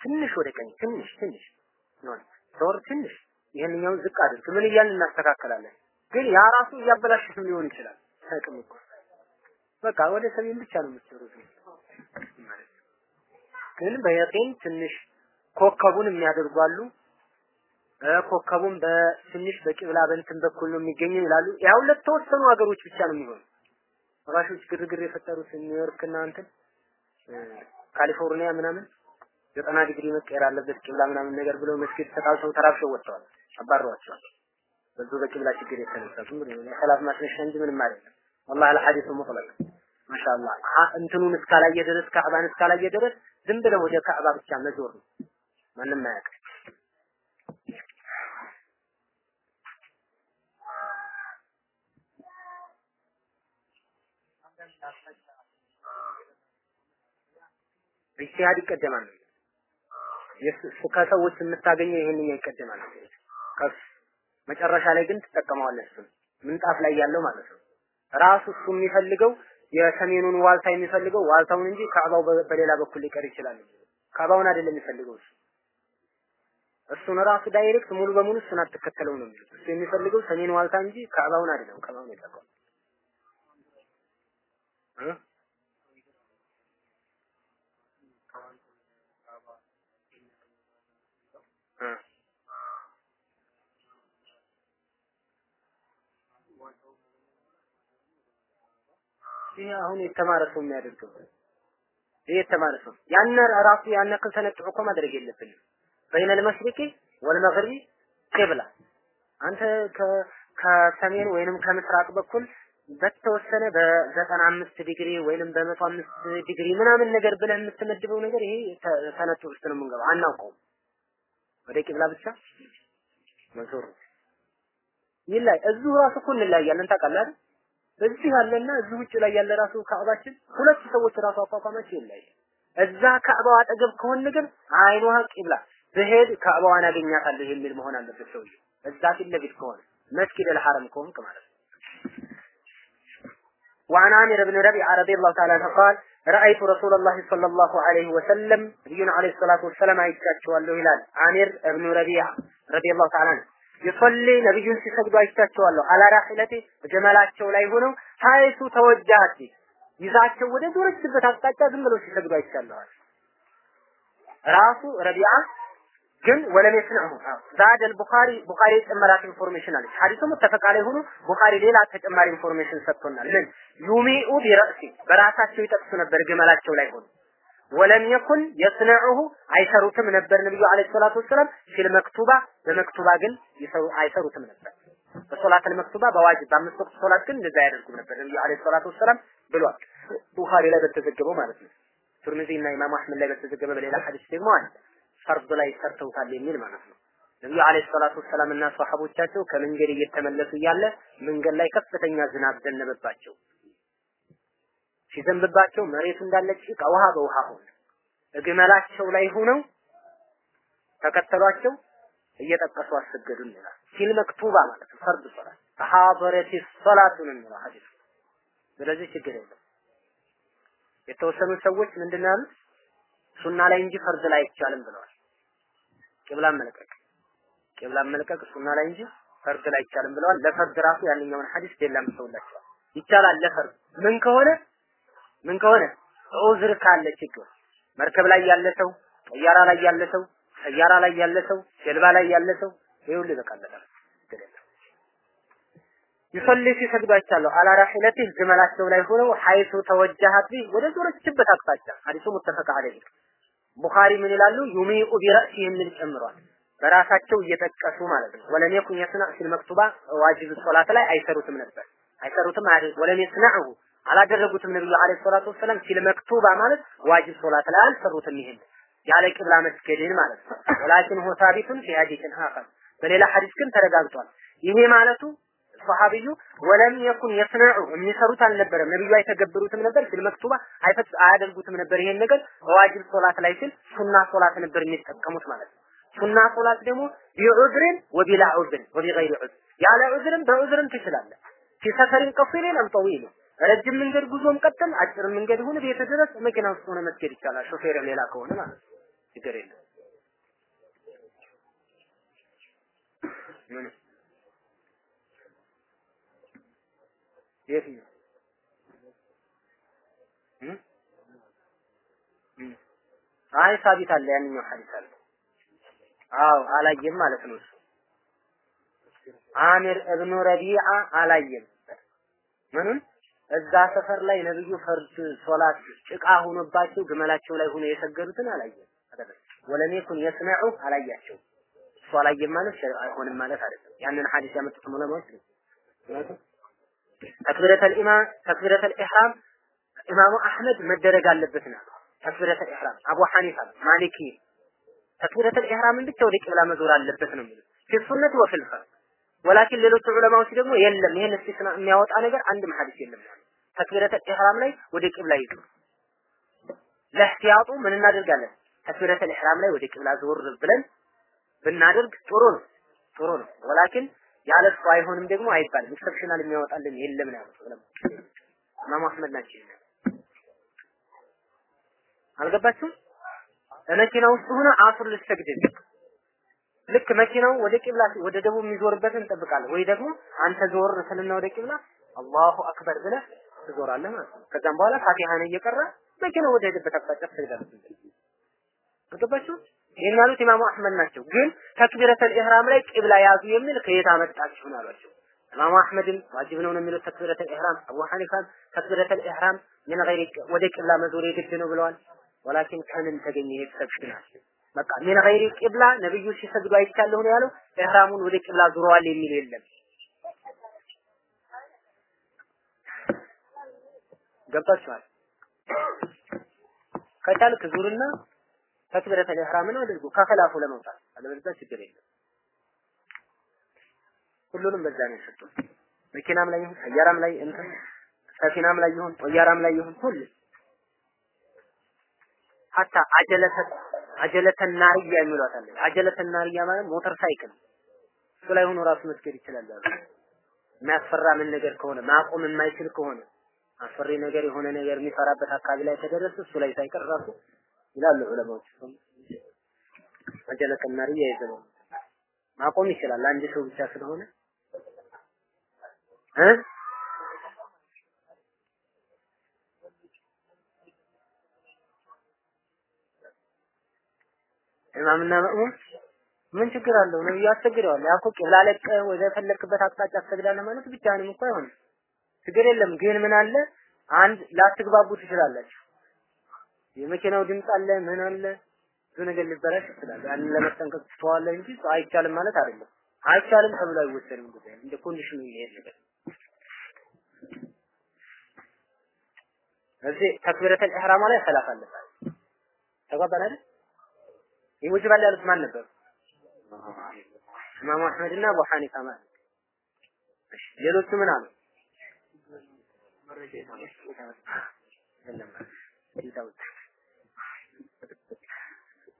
ትንሽ ወደ ቀኝ ትንሽ ትንሽ ነው ዞር ትንሽ ይሄንኛውን ዝቅ አድርግ ምን እያልን እናስተካከላለን። ግን ያ ራሱ እያበላሽም ሊሆን ይችላል። ታቅም እኮ በቃ ወደ ሰሜን ብቻ ነው የምትዞሩት ማለት ግን በየቂን ትንሽ ኮከቡን የሚያደርጉ አሉ። ኮከቡን በትንሽ በቂብላ በእንትን በኩል ነው የሚገኘው ይላሉ። ያው ለተወሰኑ ሀገሮች ብቻ ነው የሚሆነው። ራሾች ግርግር የፈጠሩት ኒውዮርክ እና እንትን ካሊፎርኒያ ምናምን ዘጠና ዲግሪ መቀየር አለበት ቂብላ ምናምን ነገር ብለው መስጊድ ተጣልተው ተራብሸው ወጥተዋል፣ አባረዋቸዋል። በዙ በቂብላ ችግር የተነሳ ዝም ብሎ የሰላት ማስነሻ እንጂ ምንም አይደለም። ወላሂ አልሐዲሱ ሙጥለቅ ማሻአላህ እንትኑን እስካላየ ድረስ ካዕባን እስካላየ ድረስ ዝም ብለው ወደ ካዕባ ብቻ መዞር ነው። ማንም አያውቅም። ኢጅቲሃድ ይቀደማል። ከሰዎች የምታገኘው ይሄንኛው ይቀደማል። ከፍ መጨረሻ ላይ ግን ትጠቀመዋለህ። እሱን ምንጣፍ ላይ ያለው ማለት ነው። ራሱ እሱ የሚፈልገው የሰሜኑን ዋልታ የሚፈልገው ዋልታውን እንጂ ካዕባው በሌላ በኩል ሊቀር ይችላል። ካዕባውን አይደለም የሚፈልገው እሱ እሱን ራሱ direct ሙሉ በሙሉ እሱን አትከተለው ነው የሚሉት። እሱ የሚፈልገው ሰሜን ዋልታ እንጂ ካዕባውን አይደለም። ካዕባውን የጠቀው ይሄ አሁን የተማረ ሰው የሚያደርገው ይሄ የተማረ ሰው ያን ራሱ ያን ያክል ተነጥቆ እኮ ማድረግ የለብንም። በይነል መሽሪቂ ወልመግሪቢ ቂብላ አንተ ከሰሜን ወይንም ከምስራቅ በኩል በተወሰነ በዘጠና አምስት ዲግሪ ወይንም በመቶ አምስት ዲግሪ ምናምን ነገር ብለህ የምትመድበው ነገር ይሄ ተነጥቆ ውስጥ ነው የምንገባው። አናውቀውም። ወደ ቂብላ ብቻ መዞር ይላይ እዚሁ ራሱ እኮ እንለያያለን ታውቃለህ አይደል? እዚህ ያለና እዚህ ውጭ ላይ ያለ ራሱ ካዕባችን ሁለት ሰዎች ራሱ አቋቋማቸው ይለያያል። እዛ ካዕባው አጠገብ ከሆን ግን አይኗ ቂብላ ብሄድ ካዕባዋን አገኛታለሁ የሚል መሆን አለበት ሰውዬው። እዛ ፊት ለፊት ከሆነ መስጊድ አልሐረም ከሆንክ ማለት ነው። وعن عامر بن ربيعة رضي الله تعالى عنه قال رأيت رسول الله صلى الله عليه وسلم نبينا عليه الصلاة والسلام አይቻቸዋለሁ ይላል አሚር እብኑ ረቢዓ رضي الله تعالى عنه ይصሊ ነብዩን ሲሰግዱ አይቻቸዋለሁ على راحلته በጀመላቸው ላይ ሆነው حيث توجهت ይዛቸው ወደ ዞረችበት አቅጣጫ ዝም ብለው ሲሰግዱ አይቻለዋል። ራሱ ረቢዓ ግን ولم يصنعه زاد البخاري ቡኻሪ የጨመራት information አለች። ሐዲሱ متفق ላይ ሆኖ ቡኻሪ ሌላ ተጨማሪ information ሰጥቶናል። ምን يومئ برأسه በራሳቸው ይጠቅሱ ነበር ግመላቸው ላይ ሆኖ ولم يكن يصنعه አይሰሩትም ነበር ነብዩ عليه الصلاة والسلام في المكتوبة በመክቱባ ግን ይሰሩ አይሰሩትም ነበር። በሶላት መክቱባ በዋጅብ በአምስት ወቅት ሶላት ግን እንደዛ ያደርጉም ነበር ነብዩ عليه الصلاة والسلام ብሏል። ቡኻሪ ላይ በተዘገበው ማለት ነው። ቱርሚዚ እና ኢማም አህመድ ላይ በተዘገበ በሌላ ሐዲስ ደግሞ አለ ፈርድ ላይ ሰርተውታል የሚል ማለት ነው። ነብዩ عليه الصلاة والسلام እና ሷሐቦቻቸው ከመንገድ እየተመለሱ እያለ መንገድ ላይ ከፍተኛ ዝናብ ዘነበባቸው። ሲዘንብባቸው መሬቱ እንዳለ ጭቃ ውሃ በውሃ ሆነ። እግመላቸው ላይ ሆነው ተከተሏቸው እየጠቀሱ አሰገዱን ይላል። في المكتوبة ማለት ፈርድ ሶላት ተሐደረት ሶላቱ ነው የሚለው ሐዲስ። ስለዚህ ችግር የለም። የተወሰኑ ሰዎች ምንድን ነው ያሉት? ሱና ላይ እንጂ ፈርድ ላይ አይቻልም ብለዋል። ቂብላን መልቀቅ ቂብላን መልቀቅ ሱና ላይ እንጂ ፈርድ ላይ አይቻልም ብለዋል። ለፈርድ ራሱ ያንኛውን ሐዲስ ሌላ ምሰውላቸዋል። ይቻላል ለፈርድ ምን ከሆነ ምን ከሆነ ዑዝር ካለ ችግር መርከብ ላይ ያለ ሰው፣ ጠያራ ላይ ያለ ሰው፣ ሰያራ ላይ ያለ ሰው፣ ጀልባ ላይ ያለ ሰው ይሁን ይበቃለታል። يصلي ሲሰግዱ አይቻለሁ። على راحلته ግመላቸው ላይ ሆነው حيث توجهت ወደ ዞረችበት አቅጣጫ ሐዲሱ متفق عليه ቡኻሪ ምን ይላሉ? يومئ برأسه የሚል ጨምሯል። በራሳቸው እየጠቀሱ ማለት ነው። ولم يكن يصنعه في المكتوبة ዋጅብ ሶላት ላይ አይሰሩትም ነበር አይሰሩትም አይደል ولم يصنعه አላደረጉትም ነብዩ عليه الصلاة والسلام في المكتوبة ማለት ዋጅብ ሶላት ላይ አልሰሩትም ይሄን ያለ ቂብላ መስገድን ማለት ነው። ولكنه ثابت في حديث آخر በሌላ ሐዲስ ግን ተረጋግጧል። ይሄ ማለቱ ሰሃቢዩ ولم يكن يصنعه የሚሰሩት አልነበረም። ነብዩ አይተገብሩትም ነበር። في المكتوبة አይፈት አያደርጉትም ነበር። ይሄን ነገር ዋጅብ ሶላት ላይ ሲል ሱና ሶላት ነበር የሚጠቀሙት ማለት ነው። ሱና ሶላት ደግሞ بعذر وبلا عذر وبغير عذر ያለ ዑዝርም በዑዝርም ትችላለህ። في سفر قصير أم طويل ረጅም መንገድ ጉዞም ቀጥል፣ አጭር መንገድ ይሁን ቤት ድረስ መኪና ውስጥ ሆነ መስገድ ይቻላል። ሾፌር ሌላ ከሆነ ማለት ነው። ችግር የለም። ምን የትኛው አይ ሳቢት አለ ያንኛው ሐዲስ አለ። አዎ አላየም ማለት ነው። አሚር እብኑ ረቢዓ አላየም ምኑን እዛ ሰፈር ላይ ነብዩ ፈርድ ሶላት ጭቃ ሆኖባቸው ግመላቸው ላይ ሆኖ የሰገዱትን አላየም። ወለም የኩን የስነዑ አላያቸው። እሱ ማለት አይሆንም ማለት አይደለም። ያንን ሐዲስ ያመጡት ዑለማዎች ነው። ተክቢረተል ኢማም ተክቢረተል ኢህራም ኢማሙ አህመድ መደረግ አለበት ነው። تكبيرة الإحرام አቡ ሐኒፋ ማሊኪ تكبيرة الإحرام ን ብቻ ወደ ቂብላ መዞር አለበት ነው የሚሉት ፊ ولكن ሌሎች ዑለማዎች ደግሞ የለም። ይሄን استثناء የሚያወጣ ነገር አንድም ሐዲስ የለም። ማለት تكبيرة الإحرام ላይ ወደ ቂብላ ይዙር ለህቲያጡ ምን እናደርጋለን? تكبيرة الإحرام ላይ ወደ ቂብላ ዞር ብለን ብናደርግ ጥሩ ነው። ጥሩ ነው። ولكن ያለ እሱ አይሆንም ደግሞ አይባልም። exceptional የሚያወጣልን የለም ነው ያሉት ዑለማ ኢማሙ አህመድ ናቸው። አልገባችሁም? በመኪና ውስጥ ሆነ አሱር ልትሰግድ ልክ መኪናው ወደ ቂብላ ወደ ደቡብ የሚዞርበትን እንጠብቃለን ወይ ደግሞ አንተ ዞር ስልና ወደ ቂብላ አላሁ አክበር ብለህ ትዞራለህ ማለት ከዛም በኋላ ፋቲሃን እየቀራ መኪናው ወደ ሄደበት አቅጣጫ ትሰግዳለህ። አገባችሁ? ይህን ያሉት ኢማሙ አህመድ ናቸው። ግን ተክቢረተል ኢህራም ላይ ቂብላ ያዙ የሚል ከየት አመጣችሁ ነው አሏቸው። ኢማሙ አህመድም ዋጅብ ነው የሚሉት تكبيرة الإحرام፣ አቡ ሐኒፋም تكبيرة الإحرام ምን ወደ ቂብላ መዞር የግድ ነው ብለዋል። ولكن ከምን ተገኘ exceptional በቃ ምን غير قبلة ነብዩ ሲሰግዱ አይቻለሁ ነው ያለው። ኢህራሙን ወደ ቂብላ ዙረዋል የሚል የለም። ገብታችኋል? ከቻልክ ዙርና تكبيرة الإحرام ን አድርጉ ከኸላፉ ለመውጣት አለበለዚያ ችግር የለም። ሁሉንም በዛ ነው የሰጡት። መኪናም ላይ ይሁን ሰያራም ላይ እንትን ሰፊናም ላይ ይሁን ጦያራም ላይ ይሁን ሁሉ ሀታ አጀለተ አጀለተ ናርያ የሚሏት ናርያ ማለት ሞተር ሳይክል እሱ ላይ ሆኖ ራሱ መስገድ ይችላል አሉ። የሚያስፈራ ምን ነገር ከሆነ ማቆም የማይችል ከሆነ አስፈሪ ነገር የሆነ ነገር የሚፈራበት አካባቢ ላይ ተደረሰ እሱ ላይ ሳይቀር ራሱ ይላሉ ዑለማዎች። አጀለተ ናርያ ይዘው ማቆም ይችላል አንድ ሰው ብቻ ስለሆነ እ ኢማምና መእሙም ምን ችግር አለው? ነብዩ አስቸግረዋል። ያኮ ቂብላ ለቀ ወደ ፈለክበት አቅጣጫ ትሰግዳለህ ማለት ብቻህንም እኮ አይሆንም። ችግር የለም። ግን ምን አለ አንድ ላትግባቡ ትችላላችሁ። የመኪናው ድምፅ አለ፣ ምን አለ፣ ብዙ ነገር ሊበላሽ ይችላል። ያንን ለመጠንቀቅ ትተዋለህ እንጂ አይቻልም ማለት አይደለም። አይቻልም ተብሎ አይወሰንም። ጉዳይ እንደ ኮንዲሽኑ ይሄድ ነገር እዚህ ተክቢረተል ኢህራም ላይ ሰላፍ አለበት። ተጓባን? ይወጅባል ያሉት ማን ነበር? ኢማሙ አህመድ እና አቡ ሐኒፋ ማለት እሺ ሌሎቹ ምን አሉ?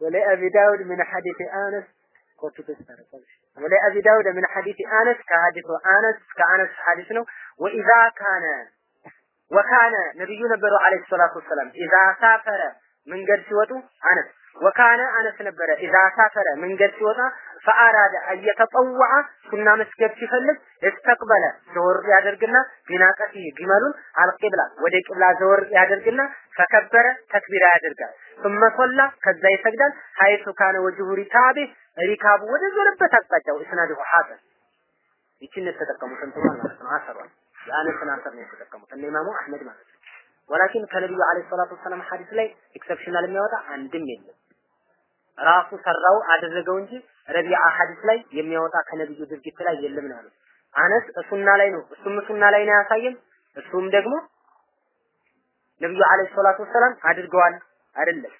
ولأبي داود من حديث أنس كنت تسترق ولأبي داود من حديث أنس كحديث أنس كأنس حديث ነው وإذا كان وكان ነብዩ ነበሩ አለይሂ ሰላቱ ወሰላም ኢዛ ሳፈረ መንገድ ሲወጡ አነስ ወካነ አነስ ነበረ ኢዛ ሳፈረ መንገድ ሲወጣ ፈአራደ አየተጠወዐ ሱና መስገድ ሲፈልግ እስተቅበለ ዘወር ያደርግና ቢናቀቲ ግመሉን አልቂብላ ወደ ቂብላ ዘወር ያደርግና ፈከበረ ተክቢራ ያደርጋል ثم صلى ከዛ ይሰግዳል ሀይቱ ካነ ወጅሁ ሪካቤ ሪካቡ ወደ ዞረበት አቅጣጫው እስናዱ ሐሰን ይችን የተጠቀሙት እንትን ማለት ነው አሰሯል የአነስን አሰር ነው የተጠቀሙት እነ ኢማሙ አህመድ ማለት ነው ወላኪን ከነቢዩ አለይሂ ሰላቱ ወሰላም ሐዲስ ላይ ኤክሰፕሽናል የሚያወጣ አንድም የለም ራሱ ሰራው አደረገው እንጂ ረቢዓ ሐዲስ ላይ የሚያወጣ ከነቢዩ ድርጊት ላይ የለም ነው ያሉት። አነስ ሱና ላይ ነው እሱም ሱና ላይ ነው ያሳየን። እሱም ደግሞ ነቢዩ አለይሂ ሰላቱ ወሰላም አድርገዋል አይደለም።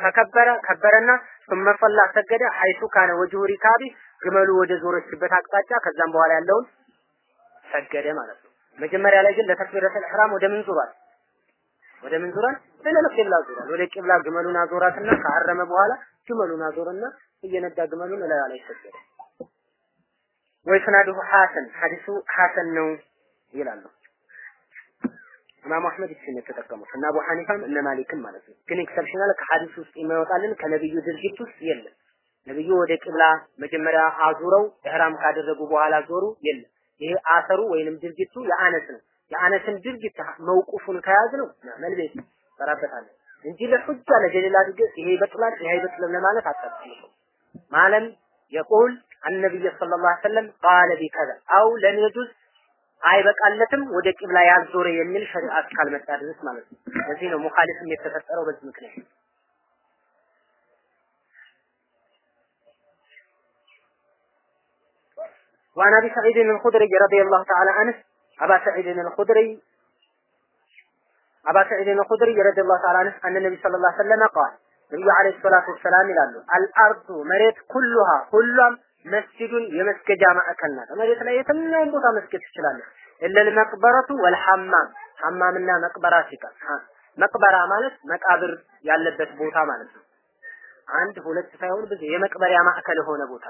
ፈከበረ ከበረና ثم صلى ሰገደ ሐይቱ ካነ ወጅሁ ሪካቢ ግመሉ ወደ ዞረችበት አቅጣጫ ከዛም በኋላ ያለውን ሰገደ ማለት ነው። መጀመሪያ ላይ ግን ለተክቢረተል ኢህራም ወደ ምን ዙሯል? ወደ ምን ዙሯል? ወደ ቂብላ ዙሯል። ወደ ቂብላ ግመሉን አዞራትና ካረመ በኋላ ግመሉን አዞረና እየነዳ ግመሉን እላዩ ላይ ሰገደ። ወይ ስናድሁ ሐሰን ሐዲሱ ሐሰን ነው ይላሉ። ኢማሙ አህመድ ይችን የተጠቀሙት እና አቡ ሐኒፋም እነ ማሊክም ማለት ነው። ግን ኤክሰፕሽናል ከሐዲስ ውስጥ የሚያወጣልን ከነብዩ ድርጊት ውስጥ የለም። ነብዩ ወደ ቂብላ መጀመሪያ አዙረው ኢህራም ካደረጉ በኋላ ዞሩ የለም። ይሄ አሰሩ ወይንም ድርጊቱ የአነስ ነው። የአነስን ድርጊት መውቁፉን ከያዝ ነው መልቤት ሰራበታለን እንጂ ለሁጃ ለጀሌላ ድርጊት ይሄ ይበጥላል ይሄ አይበጥልም ለማለት አታስፈልጉ ማለም የቁል አነብይ ሰለላሁ ዐለይሂ ወሰለም ቃለ ቢከዛ አው ለም የጁዝ አይበቃለትም ወደ ቂብላ ያልዞረ የሚል ሸሪዓት ካልመጣ ድረስ ማለት ነው። ለዚህ ነው ሙኻሊፍም የተፈጠረው በዚህ ምክንያት وعن ابي سعيد الخدري رضي الله تعالى عنه ابا سعيد الخدري ابا سعيد الخدري رضي الله تعالى عنه ان النبي صلى الله عليه وسلم قال ነብዩ አለይሂ ሰላቱ ወሰላም ይላሉ አልአርዱ መሬት ኩሉሃ ሁሏም መስጂዱን የመስገጃ ማዕከል ናት። መሬት ላይ የትኛውም ቦታ መስገድ ትችላለህ። እለል መቅበረቱ ወልሐማም ሐማምና መቅበራ ሲቀር መቅበራ ማለት መቃብር ያለበት ቦታ ማለት ነው። አንድ ሁለት ሳይሆን ብዙ የመቅበሪያ ማዕከል የሆነ ቦታ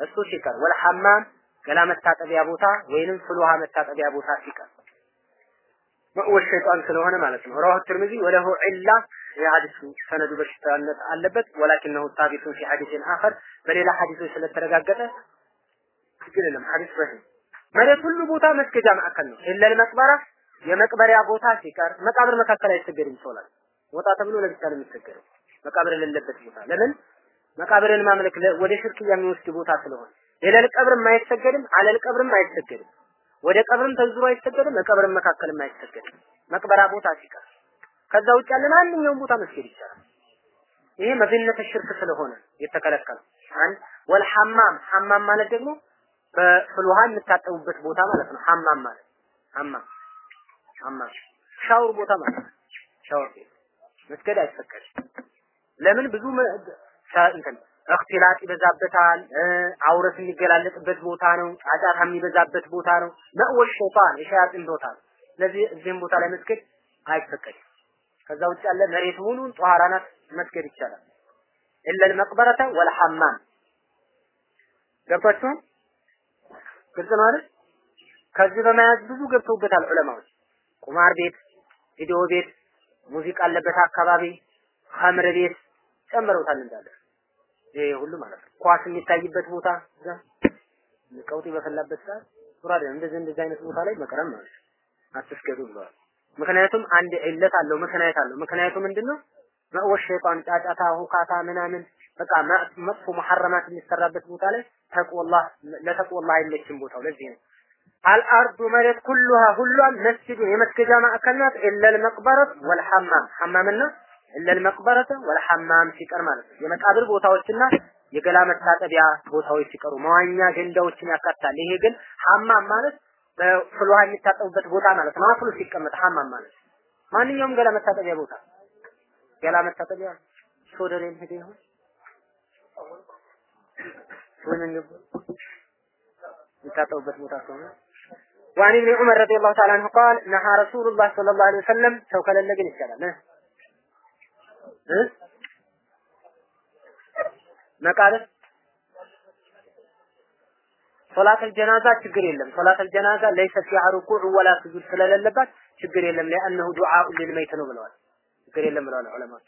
እሱ ሲቀር ወልሐማም ገላ መታጠቢያ ቦታ ወይንም ፍል ውሃ መታጠቢያ ቦታ ሲቀር ወሸይጣን ስለሆነ ማለት ነው። ረዋሁ ትርሚዚ ወለሁ ዒላ የሐዲሱ ሰነዱ በሽታነት አለበት። ወላኪነሁ ሳቢቱን ፊ ሐዲስን አኸር በሌላ ሐዲሶች ስለተረጋገጠ ችግር የለም። ሐዲስ ሰሂህ መሬት ሁሉ ቦታ መስገጃ ማዕከል ነው። ኢለል መቅበራ የመቅበሪያ ቦታ ሲቀር መቃብር መካከል አይሰገድም። ሶላት ወጣ ተብሎ ለብቻ ነው የሚሰገደው መቃብር የሌለበት ቦታ። ለምን መቃብርን ማምለክ ወደ ሽርክ የሚወስድ ቦታ ስለሆነ ሌላል ቀብርም አይሰገድም፣ አለል ቀብርም አይሰገድም። ወደ ቀብርም ተዙሮ አይሰገድም፣ መቃብርም መካከልም አይሰገድም። መቅበራ ቦታ ሲቀር ከዛ ውጭ ያለ ማንኛውም ቦታ መስገድ ይቻላል። ይሄ መዝነተ ሽርክ ስለሆነ የተከለከለው አንድ ወል ሐማም ማለት ደግሞ በፍል ውሃ የምታጠቡበት ቦታ ማለት ነው። ሐማም ማለት ሐማም ሐማም ሻወር ቦታ ማለት ነው። ሻወር መስገድ አይፈቀድም። ለምን ብዙ እንትን እክትላጥ ይበዛበታል። አውረት የሚገላለጥበት ቦታ ነው። ጫጫታ የሚበዛበት ቦታ ነው። መእወል ሸይጣን የሸያጥን ቦታ ነው። ስለዚህ እዚህም ቦታ ላይ መስገድ አይፈቀድም። ከዛ ውጭ ያለ መሬት ሙሉን ጧሃራ ናት፣ መስገድ ይቻላል። ኢለል መቅበረተ ወል ሐማም ገብቷችኋል? ግልጽ ነው አይደል? ከዚህ በመያዝ ብዙ ገብተውበታል ዑለማዎች። ቁማር ቤት፣ ቪዲዮ ቤት፣ ሙዚቃ አለበት አካባቢ፣ ኸምር ቤት ጨምረውታል እንዳለ ይሄ ሁሉ ማለት ነው። ኳስ የሚታይበት ቦታ እዛ ቀውጢ በፈላበት ሰዓት ሱራ እንደዚህ እንደዚህ አይነት ቦታ ላይ መቅረብ ማለት ነው። አትስገዱ ብለዋል። ምክንያቱም አንድ ዕለት አለው፣ ምክንያት አለው። ምክንያቱ ምንድነው? መእወሽ ሸይጣን ጫጫታ፣ ሁካታ ምናምን በቃ መጥፎ መሐረማት የሚሰራበት ቦታ ላይ ተቅወላህ ለተቅወላህ አይመችም ቦታው። ለዚህ ነው አልአርዱ መሬት ኩሉሃ ሁሏን መስጂዱን የመስገጃ ማዕከል ናት። ኢለል መቅበረት ወልሐማም ሐማምና ኢለል መቅበረተ ወልሐማም ሲቀር ማለት ነው። የመቃብር ቦታዎችና የገላ መታጠቢያ ቦታዎች ሲቀሩ መዋኛ ገንዳዎችን ያካትታል። ይሄ ግን ሐማም ማለት በፍል ውሃ የሚታጠቡበት ቦታ ማለት ነው። አፍሉ ሲቀመጥ ሐማም ማለት ማንኛውም ገላ መታጠቢያ ቦታ ገላ መታጠቢያ ሶደሬን ሄደ ይሆን ወይንም የሚታጠቡበት ቦታ ከሆነ وعن ابن عمر رضي الله تعالى عنه قال نهى رسول الله صلى الله عليه وسلم ሰው ከሌለ ግን ይቻላል እ መቃብር صلاة الجنازة ችግር የለም። صلاة الجنازة ليس فيها ركوع ولا سجود ስለሌለባት ችግር የለም። لأنه دعاء للميت ነው ብለዋል። ችግር የለም ብለዋል ዑለማዎች።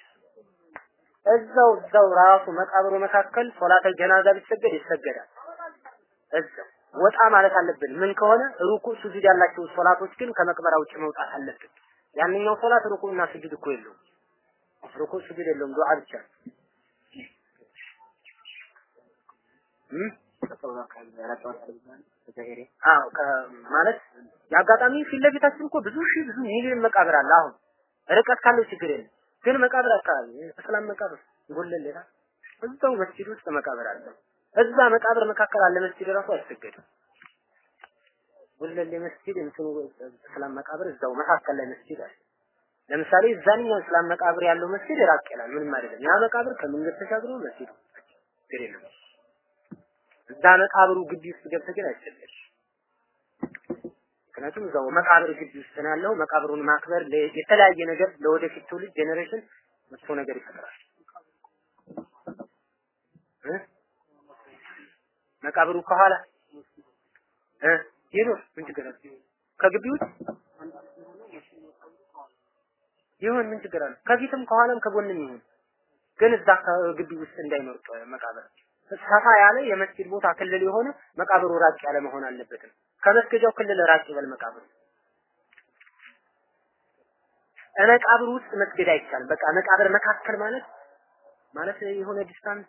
እዛው እዛው ራሱ መቃብሩ መካከል صلاة الجنازة ቢሰገድ ይሰገዳል። እዛው ወጣ ማለት አለብን። ምን ከሆነ ሩኩዕ ሱጁድ ያላቸው ሶላቶች ግን ከመቅበራ ውጭ መውጣት አለብን። ያንኛው ሶላት ሩኩዕና ሱጁድ እኮ የለውም። ሩኩዕ ሱጁድ የለውም፣ ዱዓ ብቻ አዎ ማለት የአጋጣሚ ፊት ለፊታችን እኮ ብዙ ሺህ ብዙ ሚሊዮን መቃብር አለ። አሁን ርቀት ካለው ችግር የለም። ግን መቃብር አካባቢ እስላም መቃብር ጎለሌላ እዛው መስጂድ ውስጥ መቃብር አለ። እዛ መቃብር መካከል አለ መስጂድ ራሱ አይሰገድም። ጎለሌ መስጂድ እንትኑ እስላም መቃብር እዛው መካከል ላይ መስጂድ አለ። ለምሳሌ እዛኛው እስላም መቃብር ያለው መስጂድ ራቅ ይላል። ምንም አይደለም። ያ መቃብር ከመንገድ ተሻግሮ መስጂድ ችግር የለም። እዛ መቃብሩ ግቢ ውስጥ ገብተህ ግን አይሰገድም። ምክንያቱም እዛው መቃብር ግቢ ውስጥ ነው ያለው። መቃብሩን ማክበር የተለያየ ነገር ለወደፊት ትውልድ generation መጥፎ ነገር ይፈጥራል። መቃብሩ ከኋላ እ ይኑር ምን ችግር? ከግቢ ውስጥ ይሁን ምን ችግር አለ? ከፊትም ከኋላም ከጎንም ይሁን ግን እዛ ግቢ ውስጥ እንዳይኖር መቃብር ሰፋ ያለ የመስጊድ ቦታ ክልል የሆነ መቃብሩ ራቅ ያለ መሆን አለበት። ከመስገጃው ክልል ራቅ ይበል መቃብሩ። መቃብር ውስጥ መስገድ አይቻልም። በቃ መቃብር መካከል ማለት ማለት የሆነ distance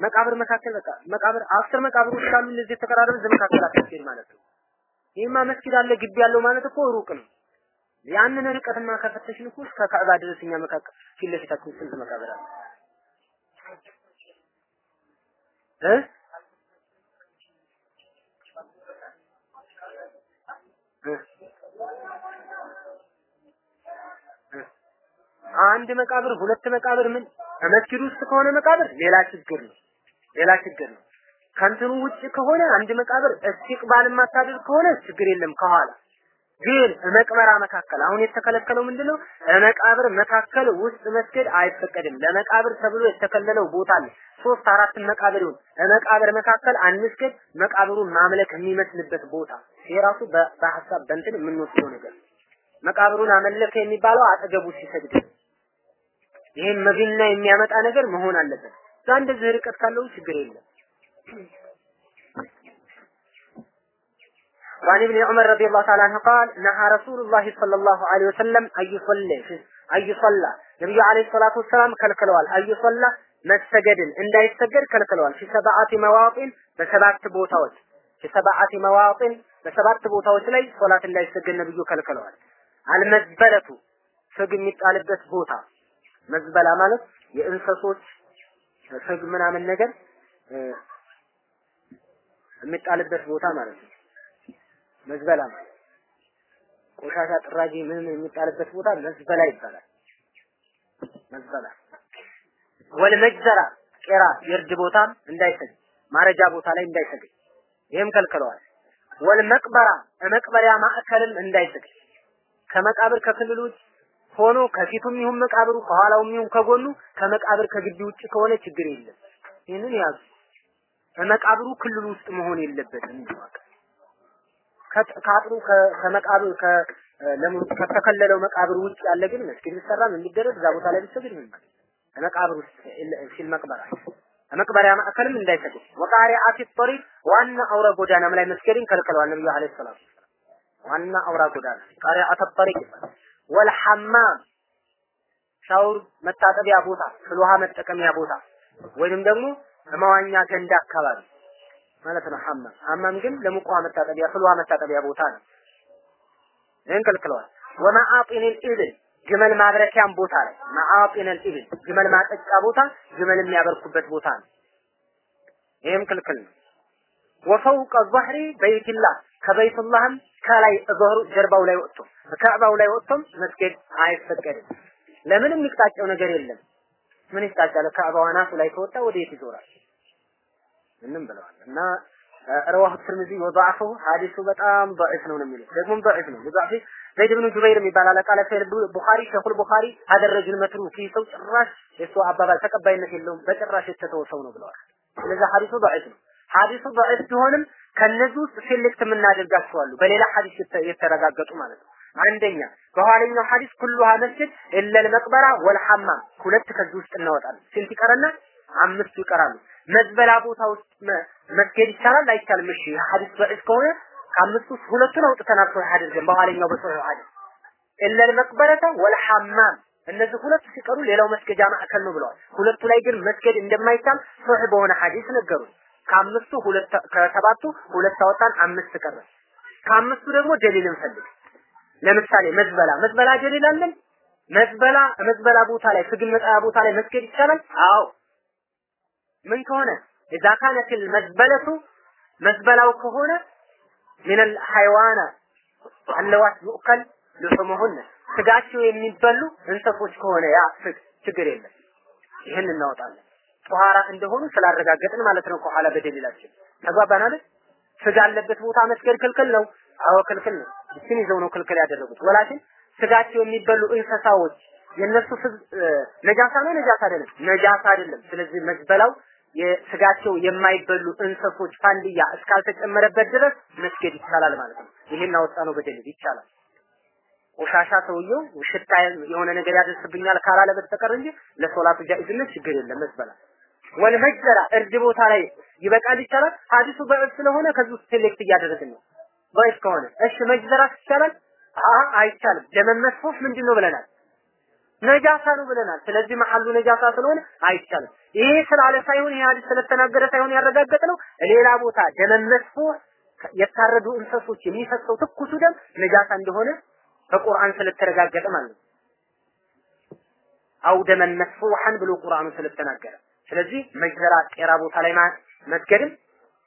መቃብር መካከል በቃ መቃብር አስር መቃብሮች ካሉ እንደዚህ ተቀራረበ እዛ መካከል አትስገድ ማለት ነው። ይህማ መስጊድ አለ ግቢ ያለው ማለት እኮ ሩቅ ነው። ያንን ርቀትማ ከፈተሽን እኮ እስከ ካዕባ ድረስ እኛ መካከል ፊት ለፊታችን ስንት መቃብር አለ? እ? አንድ መቃብር ሁለት መቃብር ምን? መስጊድ ውስጥ ከሆነ መቃብር ሌላ ችግር ነው። ሌላ ችግር ነው። ከንትኑ ውጭ ከሆነ አንድ መቃብር እስቲቅባል የማታደርግ ከሆነ ችግር የለም ከኋላ ግን መቅበራ መካከል አሁን የተከለከለው ምንድነው? መቃብር መካከል ውስጥ መስገድ አይፈቀድም። ለመቃብር ተብሎ የተከለለው ቦታ አለ። ሶስት አራት መቃብር ይሁን መቃብር መካከል አንስገድ። መቃብሩን ማምለክ የሚመስልበት ቦታ ይሄ ራሱ በሐሳብ በእንትን የምንወስደው ነገር መቃብሩን አመለከ የሚባለው አጠገቡ ሲሰግድ ይህም መቢና የሚያመጣ ነገር መሆን አለበት። እዛ እንደዚህ ርቀት ካለው ችግር የለም። وعن ابن عمر رضي الله تعالى عنه قال نهى رسول الله صلى الله عليه وسلم أن يصلي أن يصلى ነብዩ አለይሂ ሰላቱ ወሰላም ከልክለዋል። አዩሰላ መሰገድን እንዳይሰገድ ከልክለዋል። ፊሰባአቲ መዋጢን በሰባት ቦታዎች ፊሰባአቲ መዋጢን በሰባት ቦታዎች ላይ ሶላት እንዳይሰገድ ነብዩ ከልክለዋል። አልመዝበለቱ ፍግ የሚጣልበት ቦታ መዝበላ ማለት የእንሰሶች ፍግ ምናምን ነገር የሚጣልበት ቦታ ማለት ነው። መዝበላ ማለት ቆሻሻ ጥራጊ ምን የሚጣልበት ቦታ መዝበላ ይባላል። መዝበላ ወልመጅዘራ ቄራ የእርድ ቦታም እንዳይሰግድ ማረጃ ቦታ ላይ እንዳይሰግድ ይህም ከልክለዋል። ወልመቅበራ መቅበሪያ ማዕከልም እንዳይሰግድ ከመቃብር ከክልል ውጭ ሆኖ ከፊቱም ይሁን መቃብሩ ከኋላውም ይሁን ከጎኑ ከመቃብር ከግቢ ውጭ ከሆነ ችግር የለም። ይህንን ያዙ። ከመቃብሩ ክልል ውስጥ መሆን የለበትም ይባላል። ከአጥሩ ከመቃብር ከተከለለው መቃብር ውጭ ያለ ግን መስጊድ ቢሰራም የሚደረግ እዛ ቦታ ላይ ቢሰግድ ምን ማለት ከመቃብር ውስጥ ሲል መቅበራ መቅበሪያ ማዕከልም እንዳይሰግድ ወቃሪአት ጠሪቅ ዋና አውራ ጎዳናም ላይ መስገድን ከልክለዋል ነብዩ አለይሂ ሰላቱ ዋና አውራ ጎዳና ቃሪአት ጠሪቅ ወልሐማም ሻውር መታጠቢያ ቦታ ፍልውሃ መጠቀሚያ ቦታ ወይንም ደግሞ መዋኛ ገንዳ አካባቢ ማለት ነው። ሐማም ሐማም ግን ለሙቋ መታጠቢያ ፍሏ መታጠቢያ ቦታ ነው። ይህን ከልክለዋል። ومعاطن الإبل ግመል ማብረኪያም ቦታ ላይ معاطن إبل ግመል ማጠጫ ቦታ ግመል የሚያበርኩበት ቦታ ነው። ይህም ክልክል ነው። وفوق ظهر بيت الله ከበይቱላህም ከላይ ظهره ጀርባው ላይ ወጥቶ ከዕባው ላይ ወጥቶም መስገድ አይፈቀድም። ለምን የሚቅጣጫው ነገር የለም። ምን ይቅጣጫል? ከዕባው አናቱ ላይ ከወጣ ወደ ይዞራል? ምንም ብለዋል። እና ረዋሁ ትርሚዚ ወضعفه ሐዲሱ በጣም ضعيف ነው ነው የሚለው። ደግሞም ضعيف ነው። ضعيف ዘይድ ኢብኑ ጁበይር የሚባል አለቃ ለሰይድ ቡኻሪ ሸኹል ቡኻሪ አደረጅን መትሩ ይህ ጭራሽ የሱ አባባል ተቀባይነት የለውም። በጭራሽ የተተወ ነው ብለዋል። ስለዚህ ሐዲሱ ضعيف ነው። ሐዲሱ ضعيف ቢሆንም ከነዚህ ውስጥ ሴሌክት የምናደርጋቸው አሉ በሌላ ሐዲስ የተረጋገጡ ማለት ነው። አንደኛ በኋለኛው ሐዲስ ኩሉሃ መስጂድ ኢለል መቅበራ ወልሐማም ሁለት ከዚህ ውስጥ እናወጣለን። ስንት ይቀረናል አምስቱ ይቀራሉ። መዝበላ ቦታ ውስጥ መስገድ ይቻላል አይቻልም? እሺ ሐዲስ በዕስ ከሆነ ከአምስቱ ሁለቱን አውጥተናል ሶሒህ አድርገን በኋለኛው በሶሒህ ሐዲስ ኢለል መቅበረተ ወልሐማም እነዚህ ሁለቱ ሲቀሩ ሌላው መስገጃ ማዕከል ነው ብለዋል። ሁለቱ ላይ ግን መስገድ እንደማይቻል ሶሒህ በሆነ ሐዲስ ነገሩ። ከአምስቱ ሁለት ከሰባቱ ሁለት አወጣን፣ አምስት ቀረ። ከአምስቱ ደግሞ ደሊል እንፈልግ። ለምሳሌ መዝበላ መዝበላ ደሊል አለን። መዝበላ መዝበላ ቦታ ላይ ፍግል መጣያ ቦታ ላይ መስገድ ይቻላል? አዎ ምን ከሆነ اذا كانت المزبله መዝበላው ከሆነ من الحيوانات اللوات يؤكل لحمهن ስጋቸው የሚበሉ እንስሶች ከሆነ ያ ፍግ ችግር የለም ይህን እናወጣለን ጧራ እንደሆኑ ስላረጋገጥን ማለት ነው ከኋላ በደሊላችን ተግባባን አይደል ስጋ ያለበት ቦታ መስገድ ክልክል ነው አዎ ክልክል ነው እሱን ይዘው ነው ክልክል ያደረጉት ወላኪን ስጋቸው የሚበሉ እንስሳዎች የነሱ ነጃሳ ነው ነጃሳ አይደለም ነጃሳ አይደለም ስለዚህ መዝበላው የስጋቸው የማይበሉ እንስሶች ፋንድያ እስካልተጨመረበት ድረስ መስገድ ይቻላል ማለት ነው። ይሄን አወጣ ነው በደሊል ይቻላል። ቆሻሻ ሰውየው ሽታ የሆነ ነገር ያደርስብኛል ካላለ በስተቀር እንጂ ለሶላቱ ጃኢዝነት ችግር የለም መስበላ። ወልመጅዘራ እርድ ቦታ ላይ ይበቃል ይቻላል። ሐዲሱ በዕፍ ስለሆነ ከዚህ ውስጥ ሴሌክት እያደረግን ነው። በዕፍ ከሆነ እሺ መጅዘራ ይቻላል? አይቻልም። ለመመስፎፍ ምንድን ነው ብለናል ነጃሳ ነው ብለናል። ስለዚህ መሐሉ ነጃሳ ስለሆነ አይቻልም። ይሄ ስላለ ሳይሆን ይሄ ሐዲስ ስለተናገረ ሳይሆን ያረጋገጥ ነው ሌላ ቦታ ደመመስፎ የታረዱ እንስሶች የሚፈሰው ትኩሱ ደም ነጃሳ እንደሆነ በቁርአን ስለተረጋገጠ ማለት ነው። አው ደመን መስፉሐን ብሎ ቁርአኑ ስለተናገረ። ስለዚህ መጅዘራ ቄራ ቦታ ላይ መስገድም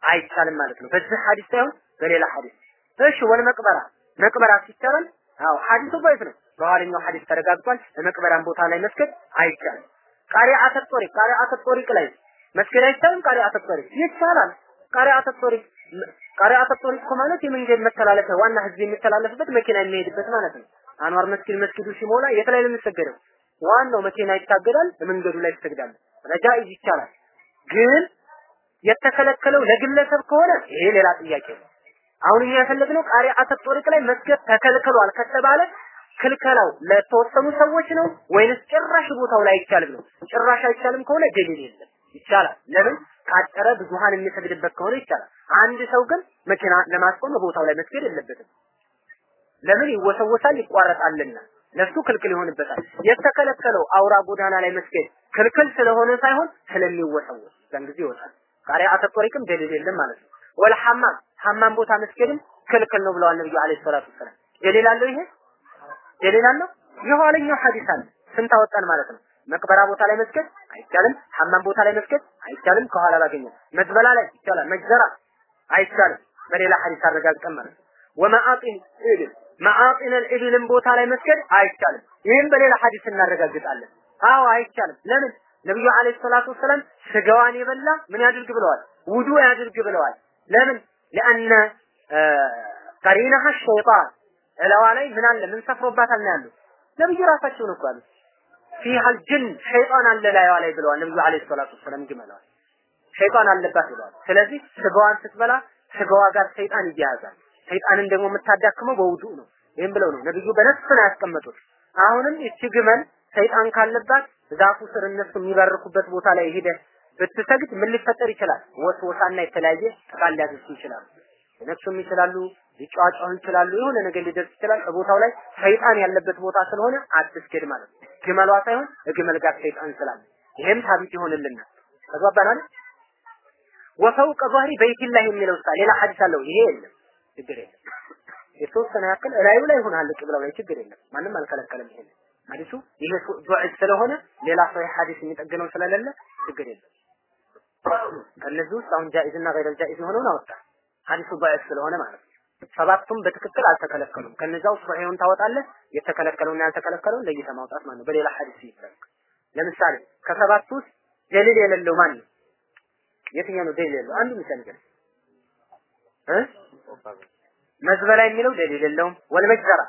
አይቻልም ማለት ነው። በዚህ ሐዲስ ሳይሆን በሌላ ሐዲስ። እሺ ወል መቅበራ። መቅበራ ሲቻላል? አው ሐዲሱ ነው በኋለኛው ሐዲስ ተረጋግጧል። በመቅበራን ቦታ ላይ መስገድ አይቻልም። ቃሪአተ ጦሪቅ ቃሪአተ ጦሪቅ ላይ መስገድ አይቻልም። ቃሪአተ ጦሪቅ ይቻላል። ቃሪአተ ጦሪቅ ቃሪአተ ጦሪቅ ማለት የመንገድ መተላለፊያ ዋና ህዝብ የሚተላለፍበት መኪና የሚሄድበት ማለት ነው። አንዋር መስጊድ መስጊዱ ሲሞላ የት ላይ ነው የሚሰገደው? ዋናው መኪና ይታገዳል መንገዱ ላይ ይሰግዳል። ረጃኢዝ ይቻላል። ግን የተከለከለው ለግለሰብ ከሆነ ይሄ ሌላ ጥያቄ ነው። አሁን እኛ የፈለግነው ቃሪአተ ጦሪቅ ላይ መስገድ ተከልክሏል ከተባለ ክልከላው ለተወሰኑ ሰዎች ነው ወይንስ ጭራሽ ቦታው ላይ አይቻልም ነው? ጭራሽ አይቻልም ከሆነ ደሊል የለም። ይቻላል። ለምን ካጠረ ብዙሃን የሚሰግድበት ከሆነ ይቻላል። አንድ ሰው ግን መኪና ለማስቆም ቦታው ላይ መስገድ የለበትም። ለምን ይወሰወሳል፣ ይቋረጣልና ለሱ ክልክል ይሆንበታል። የተከለከለው አውራ ጎዳና ላይ መስገድ ክልክል ስለሆነ ሳይሆን ስለሚወሰወስ ዛን ጊዜ ይወጣል። ቃሪያ አተጦሪቅም ደሊል የለም ማለት ነው። ወል ሐማም ሐማም ቦታ መስገድም ክልክል ነው ብለዋል ነብዩ አለይሂ ሰላቱ ወሰላም። ደሊል አለው ይሄ ደሊል አለው። የኋለኛው ሐዲስ አለ። ስንት አወጣን ማለት ነው? መቅበራ ቦታ ላይ መስገድ አይቻልም። ሐማም ቦታ ላይ መስገድ አይቻልም። ከኋላ ባገኘው መዝበላ ላይ ይቻላል። መጅዘራ አይቻልም። በሌላ ሐዲስ አረጋግጠን ማለት ነው። ومعاطن الإبل معاطن إبل ን ቦታ ላይ መስገድ አይቻልም። ይህም በሌላ ሐዲስ እናረጋግጣለን። አዎ አይቻልም። ለምን? ነብዩ አለይሂ ሰላቱ ወሰላም ስጋዋን የበላ ምን ያድርግ ብለዋል? ውዱ ያድርግ ብለዋል። ለምን? لأن قرينها شيطان እላይዋ ላይ ምን አለ? ምን ሰፍሮባታል ነው ያሉት። ነብዩ ራሳቸውን እኮ አሉት። فيها الجن ሸይጣን አለ ላይዋ ላይ ብለዋል ነብዩ አለይሂ ሰላቱ ወሰላም ግመለዋል። ሸይጣን አለባት ብለዋል። ስለዚህ ስጋዋን ስትበላ ስጋዋ ጋር ሰይጣን ይያያዛል። ሰይጣንን ደግሞ የምታዳክመው በውዱእ ነው። ይህም ብለው ነው ነብዩ በነፍስ ነው ያስቀመጡት። አሁንም ይቺ ግመል ሰይጣን ካለባት ዛፉ ስር እነሱ የሚባርኩበት ቦታ ላይ ሄደ ብትሰግድ ምን ሊፈጠር ይችላል? ወስወሳና የተለያየ ጥቃት ሊያደርሱ ይችላሉ። ሊነክሱም ይችላሉ፣ ሊጫጫሁ ይችላሉ። የሆነ ነገር ሊደርስ ይችላል። ቦታው ላይ ሰይጣን ያለበት ቦታ ስለሆነ አትስገድ ማለት ነው። ግመሏ ሳይሆን ግመል ጋር ሰይጣን ስላለ ይሄም ታቢት ይሆንልናል። ተግባባናል? ወፈውቀ ظهሪ በይቲላህ የሚለው ሳ ሌላ ሐዲስ አለው። ይሄ የለም፣ ችግር የለም። የተወሰነ ያክል እላዩ ላይ ይሆናል ቅብላው ላይ ችግር የለም። ማንም አልከለከለም። ይሄን ሐዲሱ ይሄ ዱዓ ስለሆነ ሌላ ሰው ሐዲስ የሚጠግነው ስለሌለ ችግር የለም። ከነዚህ ውስጥ አሁን ጃኢዝና ገይረል ጃኢዝ የሆነውን አወጣ። ሐዲሱ ዱዓ ስለሆነ ማለት ነው። ሰባቱም በትክክል አልተከለከሉም። ከነዛው ሶሒሁን ታወጣለህ። የተከለከለውና ያልተከለከለው ለይተህ ማውጣት ማለት ነው። በሌላ ሐዲስ ይደረግ። ለምሳሌ ከሰባቱ ውስጥ ደሊል የሌለው ማን ነው? የትኛው ነው ደሊል የሌለው? አንዱ ምሳሌ እ መዝበላ የሚለው ደሊል የለውም። ወልመጅዘራ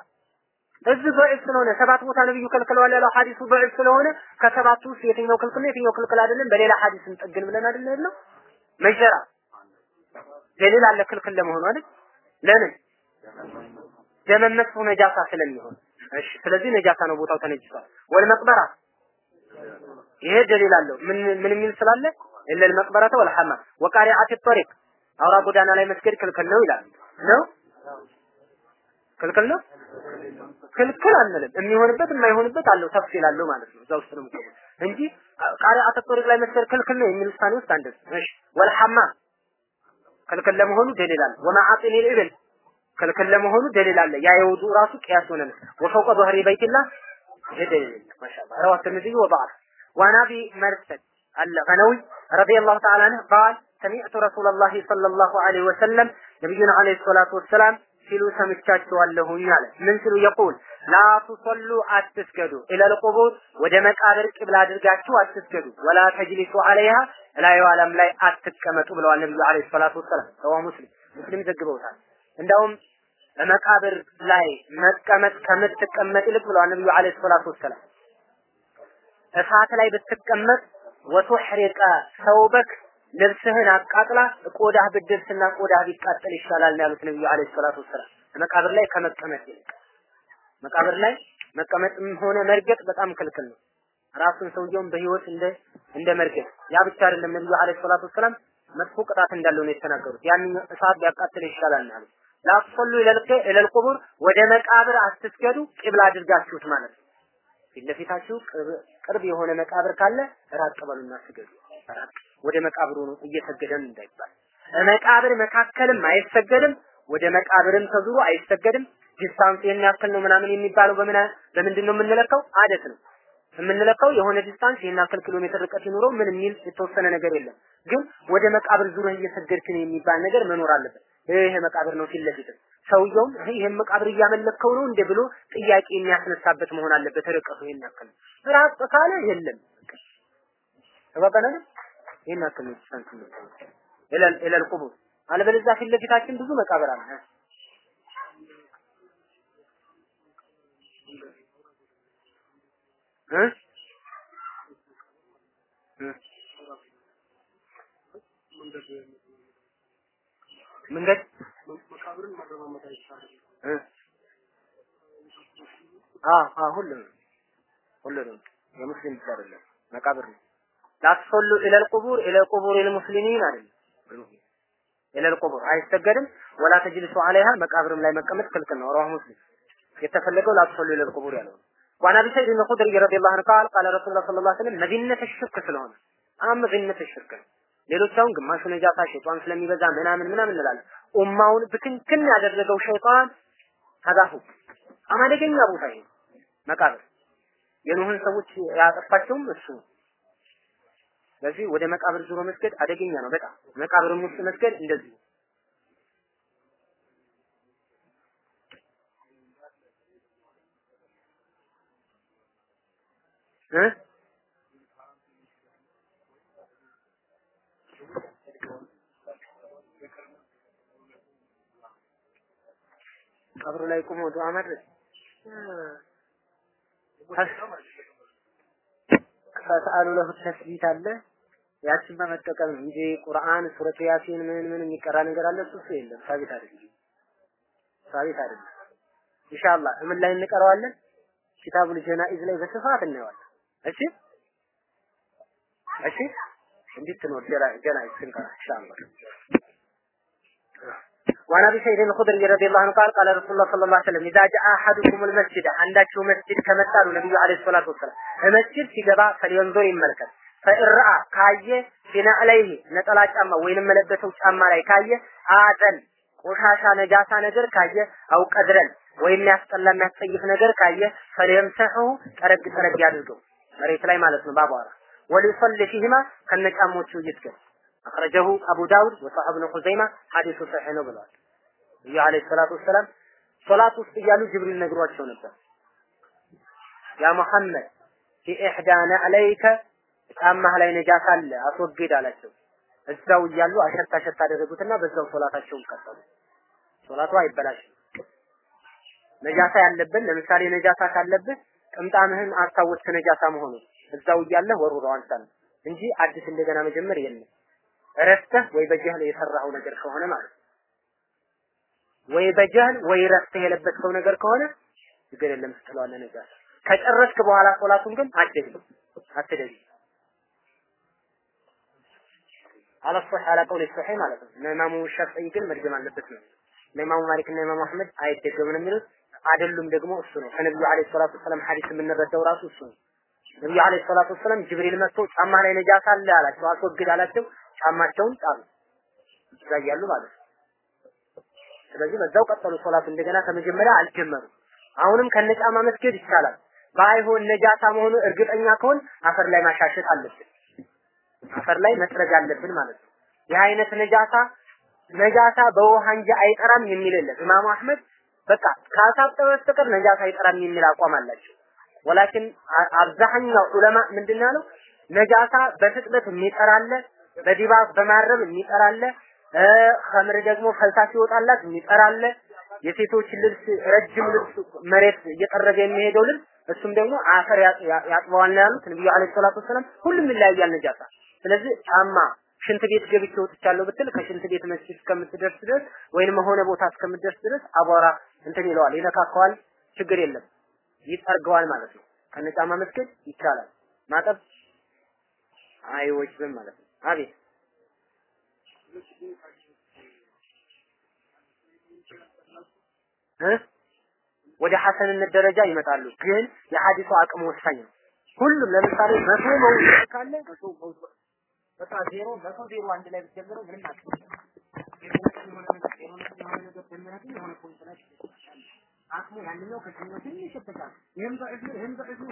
እዚህ በዕፍ ስለሆነ ሰባት ቦታ ነብዩ ከልክለዋል ያለው ሐዲሱ በዕፍ ስለሆነ ከሰባቱ ውስጥ የትኛው ክልክል ነው የትኛው ክልክል አይደለም? በሌላ ሐዲስም ጠግን ብለን አይደለም መጅዘራ ደሊል አለ ክልክል ለመሆኑ አይደል? ለምን? ደመመጥፎ ነጃሳ ስለሚሆን? እሺ ስለዚህ ነጃሳ ነው ቦታው ተነጅሷል ወል መቅበራ ይሄ ደሊል አለው። ምን ምን የሚል ስላለ? ኢለል መቅበረተ ወል ሐማም ወቃሪዓት ጠሪቅ አውራ ጎዳና ላይ መስገድ ክልክል ነው ይላል። ነው? ክልክል ነው? ክልክል አንልም። የሚሆንበት የማይሆንበት አለው። ተፍሲል አለው ማለት ነው። እዛ ውስጥ ነው እንጂ ቃሪዓት ጠሪቅ ላይ መስገድ ክልክል ነው የሚል ውሳኔ ውስጥ አንደስ እሺ ወል ሐማም ክልክል ለመሆኑ ደሊል አለ ወማዓጢን ኢብል ክልክል ለመሆኑ ደሊል አለ ያ የውዱ ራሱ ቅያስ ሆነ ነው ወፈውቀ ظهر بيت الله ደሊል ማሻአላ رواه الترمذي وضعف وعن ابي مرثد الغنوي رضي الله تعالى عنه قال سمعت رسول الله صلى الله عليه وسلم نبينا عليه الصلاة والسلام ሲሉ ሰምቻቸዋለሁኝ አለ። ምን ሲሉ? የቁል ላ ቱሰሉ አትስገዱ። ኢለል ቁቡር ወደ መቃብር ቅብላ አድርጋችሁ አትስገዱ። ወላ ተጅሊሱ አለይሃ ላዩ ዓለም ላይ አትቀመጡ ብለዋል ነብዩ አለይሂ ሰላቱ ወሰላም። ሰዋ ሙስሊም ሙስሊም ዘግበውታል። እንዳውም በመቃብር ላይ መቀመጥ ከምትቀመጥ ይልቅ ብለዋል ነብዩ አለይሂ ሰላቱ ወሰላም። እሳት ላይ ብትቀመጥ ወቱሕሪቀ ሰውበክ ልብስህን አቃጥላ ቆዳህ ብትደርስና ቆዳህ ቢቃጠል ይሻላል ያሉት ነብዩ አለይሂ ሰላቱ ወሰላም። መቃብር ላይ ከመቀመጥ ይልቅ መቃብር ላይ መቀመጥም ሆነ መርገጥ በጣም ክልክል ነው። ራሱን ሰውየውን በህይወት እንደ እንደ መርገጥ ያ ብቻ አይደለም ነብዩ አለይሂ ሰላቱ ወሰላም መጥፎ ቅጣት እንዳለው ነው የተናገሩት። ያን እሳት ቢያቃጥል ይሻላል ነው ያሉት። لا تصلوا إلى القبور ወደ መቃብር አትስገዱ ቂብላ አድርጋችሁት ማለት ነው። ፊት ለፊታችሁ ቅርብ የሆነ መቃብር ካለ ራቅ በሉና ስገዱ። ራቅ ወደ መቃብሩ ነው እየሰገደን እንዳይባል። መቃብር መካከልም አይሰገድም ወደ መቃብርም ተዙሮ አይሰገድም። distance ይሄን ያክል ነው ምናምን የሚባለው በምን በምንድን ነው የምንለካው? አደት ነው። የምንለካው የሆነ distance ይሄን ያክል ኪሎ ሜትር ርቀት ይኖረው ምን የሚል የተወሰነ ነገር የለም። ግን ወደ መቃብር ዙረህ እየሰገድክ ነው የሚባል ነገር መኖር አለበት። ይሄ መቃብር ነው ፊት ሰውየውም ይሄን መቃብር እያመለከው ነው እንደ ብሎ ጥያቄ የሚያስነሳበት መሆን አለበት ርቀቱ ይሄን ያክል ራቅ ካለ የለም። ተባባናል ይሄን ያክል ነው distance ነው إلى إلى القبور አለበለዚያ ፊት ለፊታችን ብዙ መቃብር አለ እ መንገድ አዎ አዎ ሁሉንም ሁሉንም የሙስሊም ብቻ አይደለም መቃብር ነው ላትሰሉ ኢለል ቁቡር ኢለል ቁቡር ልሙስሊሚን አይደለም ኢለል ቁቡር አይሰገድም ወላ ተጅልሱ አለይሃ መቃብርም ላይ መቀመጥ ክልክል ነው ረዋህ ሙስሊም የተፈለገው ላትሰሉ ኢለል ቁቡር ያለው وعن ابي سعيد الخدري رضي الله عنه قال قال رسول الله صلى الله عليه وسلم مدينة الشرك ስለሆነ አም መዲነተ ሽርክ ነው ሌሎች አሁን ግማሹ ነጃሳ ሸይጣን ስለሚበዛ ምናምን ምናምን እንላለን ኡማውን ብክንክን ያደረገው ሸይጣን ተዳሁ አማደገኛ ቦታ ይሄ መቃብር የኑህን ሰዎች ያጠፋቸውም እሱ ስለዚህ ወደ መቃብር ዙሮ መስገድ አደገኛ ነው በጣም መቃብርም ውስጥ መስገድ እንደዚህ እ ቀብሩ ላይ ቆሞ ዱዓ ማድረግ ፈስአሉ ለሁ ተስቢት አለ ያችን በመጠቀም ነው እንጂ ቁርአን ሱረቱ ያሲን ምን ምን የሚቀራ ነገር አለ እሱ እሱ የለም ሳቢት አይደለም ሳቢት አይደለም ኢንሻአላህ ምን ላይ እንቀረዋለን ኪታቡል ጀናኢዝ ላይ በስፋት እናየዋለን እሺ እሺ እንዴት ነው ጀናኢዝ ስንቀራ ኢንሻአላህ وعن ابي سعيد الخدري رضي الله عنه قال قال رسول الله صلى الله عليه وسلم اذا جاء احدكم المسجد عندكم مسجد كمثال النبي عليه الصلاه والسلام المسجد ሲገባ فلينظر ይመልከት ፈኢራአ ካየ ፊና ላይ ነጠላ ጫማ ወይንም መለበሰው ጫማ ላይ ካየ አዘን ቆሻሻ ነጃሳ ነገር ካየ አው ቀድረን ወይም ያስጠላ የሚያስጠይፍ ነገር ካየ ፈለምሰሁ ጠረግ ጠረግ ያድርገው መሬት ላይ ማለት ነው ባቧራ ወሊሰል ፊህማ ከነጫሞቹ ይስገድ አخرجه አቡ ዳውድ ወሰሐብ ኢብኑ ኹዘይማ ሐዲሱ ሰሒህ ነው ብለዋል። ነብዩ አለይሂ ሰላቱ ወሰላም ሶላት ውስጥ እያሉ ጅብሪል ነግሯቸው ነበር። ያ መሐመድ في إحدى نعليك ጫማህ ላይ ነጃሳ አለ አስወግድ አላቸው። እዛው እያሉ አሸት አሸት አደረጉትና በዛው ሶላታቸውን ቀጠሉ። ሶላቱ አይበላሽም። ነጃሳ ያለብን ለምሳሌ ነጃሳ ካለብህ ጥምጣምህን አስታወስክ ነጃሳ መሆኑ። እዛው እያለህ ወሩረው አንሳል እንጂ አዲስ እንደገና መጀመር የለም። ረስተህ ወይ በጀህል የሰራኸው ነገር ከሆነ ማለት ወይ በጀህል ወይ ረስተህ የለበስከው ነገር ከሆነ ችግር የለም ትጥለዋለህ ነጃሳ። ከጨረስክ በኋላ ሶላቱን ግን አትደግም አትደግም አለ ሶህ አለ ቀውል ሶህ ማለት ነው። ኢማሙ ሸፍዒ ግን መድገም አለበት ነው። ለኢማሙ ማሊክ እና ኢማሙ አህመድ አይደገምም የሚሉት አይደሉም ደግሞ እሱ ነው። ከነብዩ አለይሂ ሰላቱ ወሰለም ሐዲስ የምንረዳው ራሱ እሱ ነው። ነብዩ አለይሂ ሰላቱ ወሰለም ጅብሪል መጥቶ ጫማ ላይ ነጃሳ አለ አላቸው። አስወግድ አላቸው። ጫማቸውን ጣሉ። እዛ እያሉ ማለት ነው። ስለዚህ በዛው ቀጠሉ ሶላት እንደገና ከመጀመሪያ አልጀመሩም። አሁንም ከነጫማ መስገድ ይቻላል። ባይሆን ነጃሳ መሆኑ እርግጠኛ ከሆን አፈር ላይ ማሻሸት አለብን። አፈር ላይ መጥረግ አለብን ማለት ነው። ይህ አይነት ነጃሳ ነጃሳ በውሃ እንጂ አይጠራም የሚል የለም። ኢማሙ አህመድ በቃ ካሳጠበ በስተቀር ነጃሳ አይጠራም የሚል አቋም አላቸው። ወላኪን አብዛኛው ዑለማ ምንድን ያለው ነጃሳ በፍጥነት የሚጠራለ በዲባብ በማረም የሚጠራለ ኸምር ደግሞ ፈልታ ሲወጣላት የሚጠራለ የሴቶች ልብስ ረጅም ልብስ መሬት እየጠረገ የሚሄደው ልብስ እሱም ደግሞ አፈር ያጥበዋል ነው ያሉት ነብዩ አለይሂ ሰላቱ ወሰለም። ሁሉም ይለያያል ነጃሳ። ስለዚህ ጫማ ሽንት ቤት ገብቼ ወጥቻለሁ ብትል ከሽንት ቤት መስጂድ እስከምትደርስ ድረስ ወይንም ሆነ ቦታ እስከምትደርስ ድረስ አቧራ እንትን ይለዋል፣ ይነካከዋል፣ ችግር የለም ይጠርገዋል ማለት ነው። ከነጫማ መስገድ ይቻላል። ማጠብ አይወጅብም ማለት ነው። አቤት ወደ ሐሰንነት ደረጃ ይመጣሉ። ግን የሐዲሱ አቅም ወሳኝ ነው። ሁሉም ለምሳሌ መቶ መውሰድ ካለ በቃ ዜሮ መቶ ዜሮ አንድ ላይ ብትጀምረው ምንም አቅም አቅሙ ያንኛው ከዚህኛው ትንሽ ይህም በእዝኑ ይህም በእዝኑ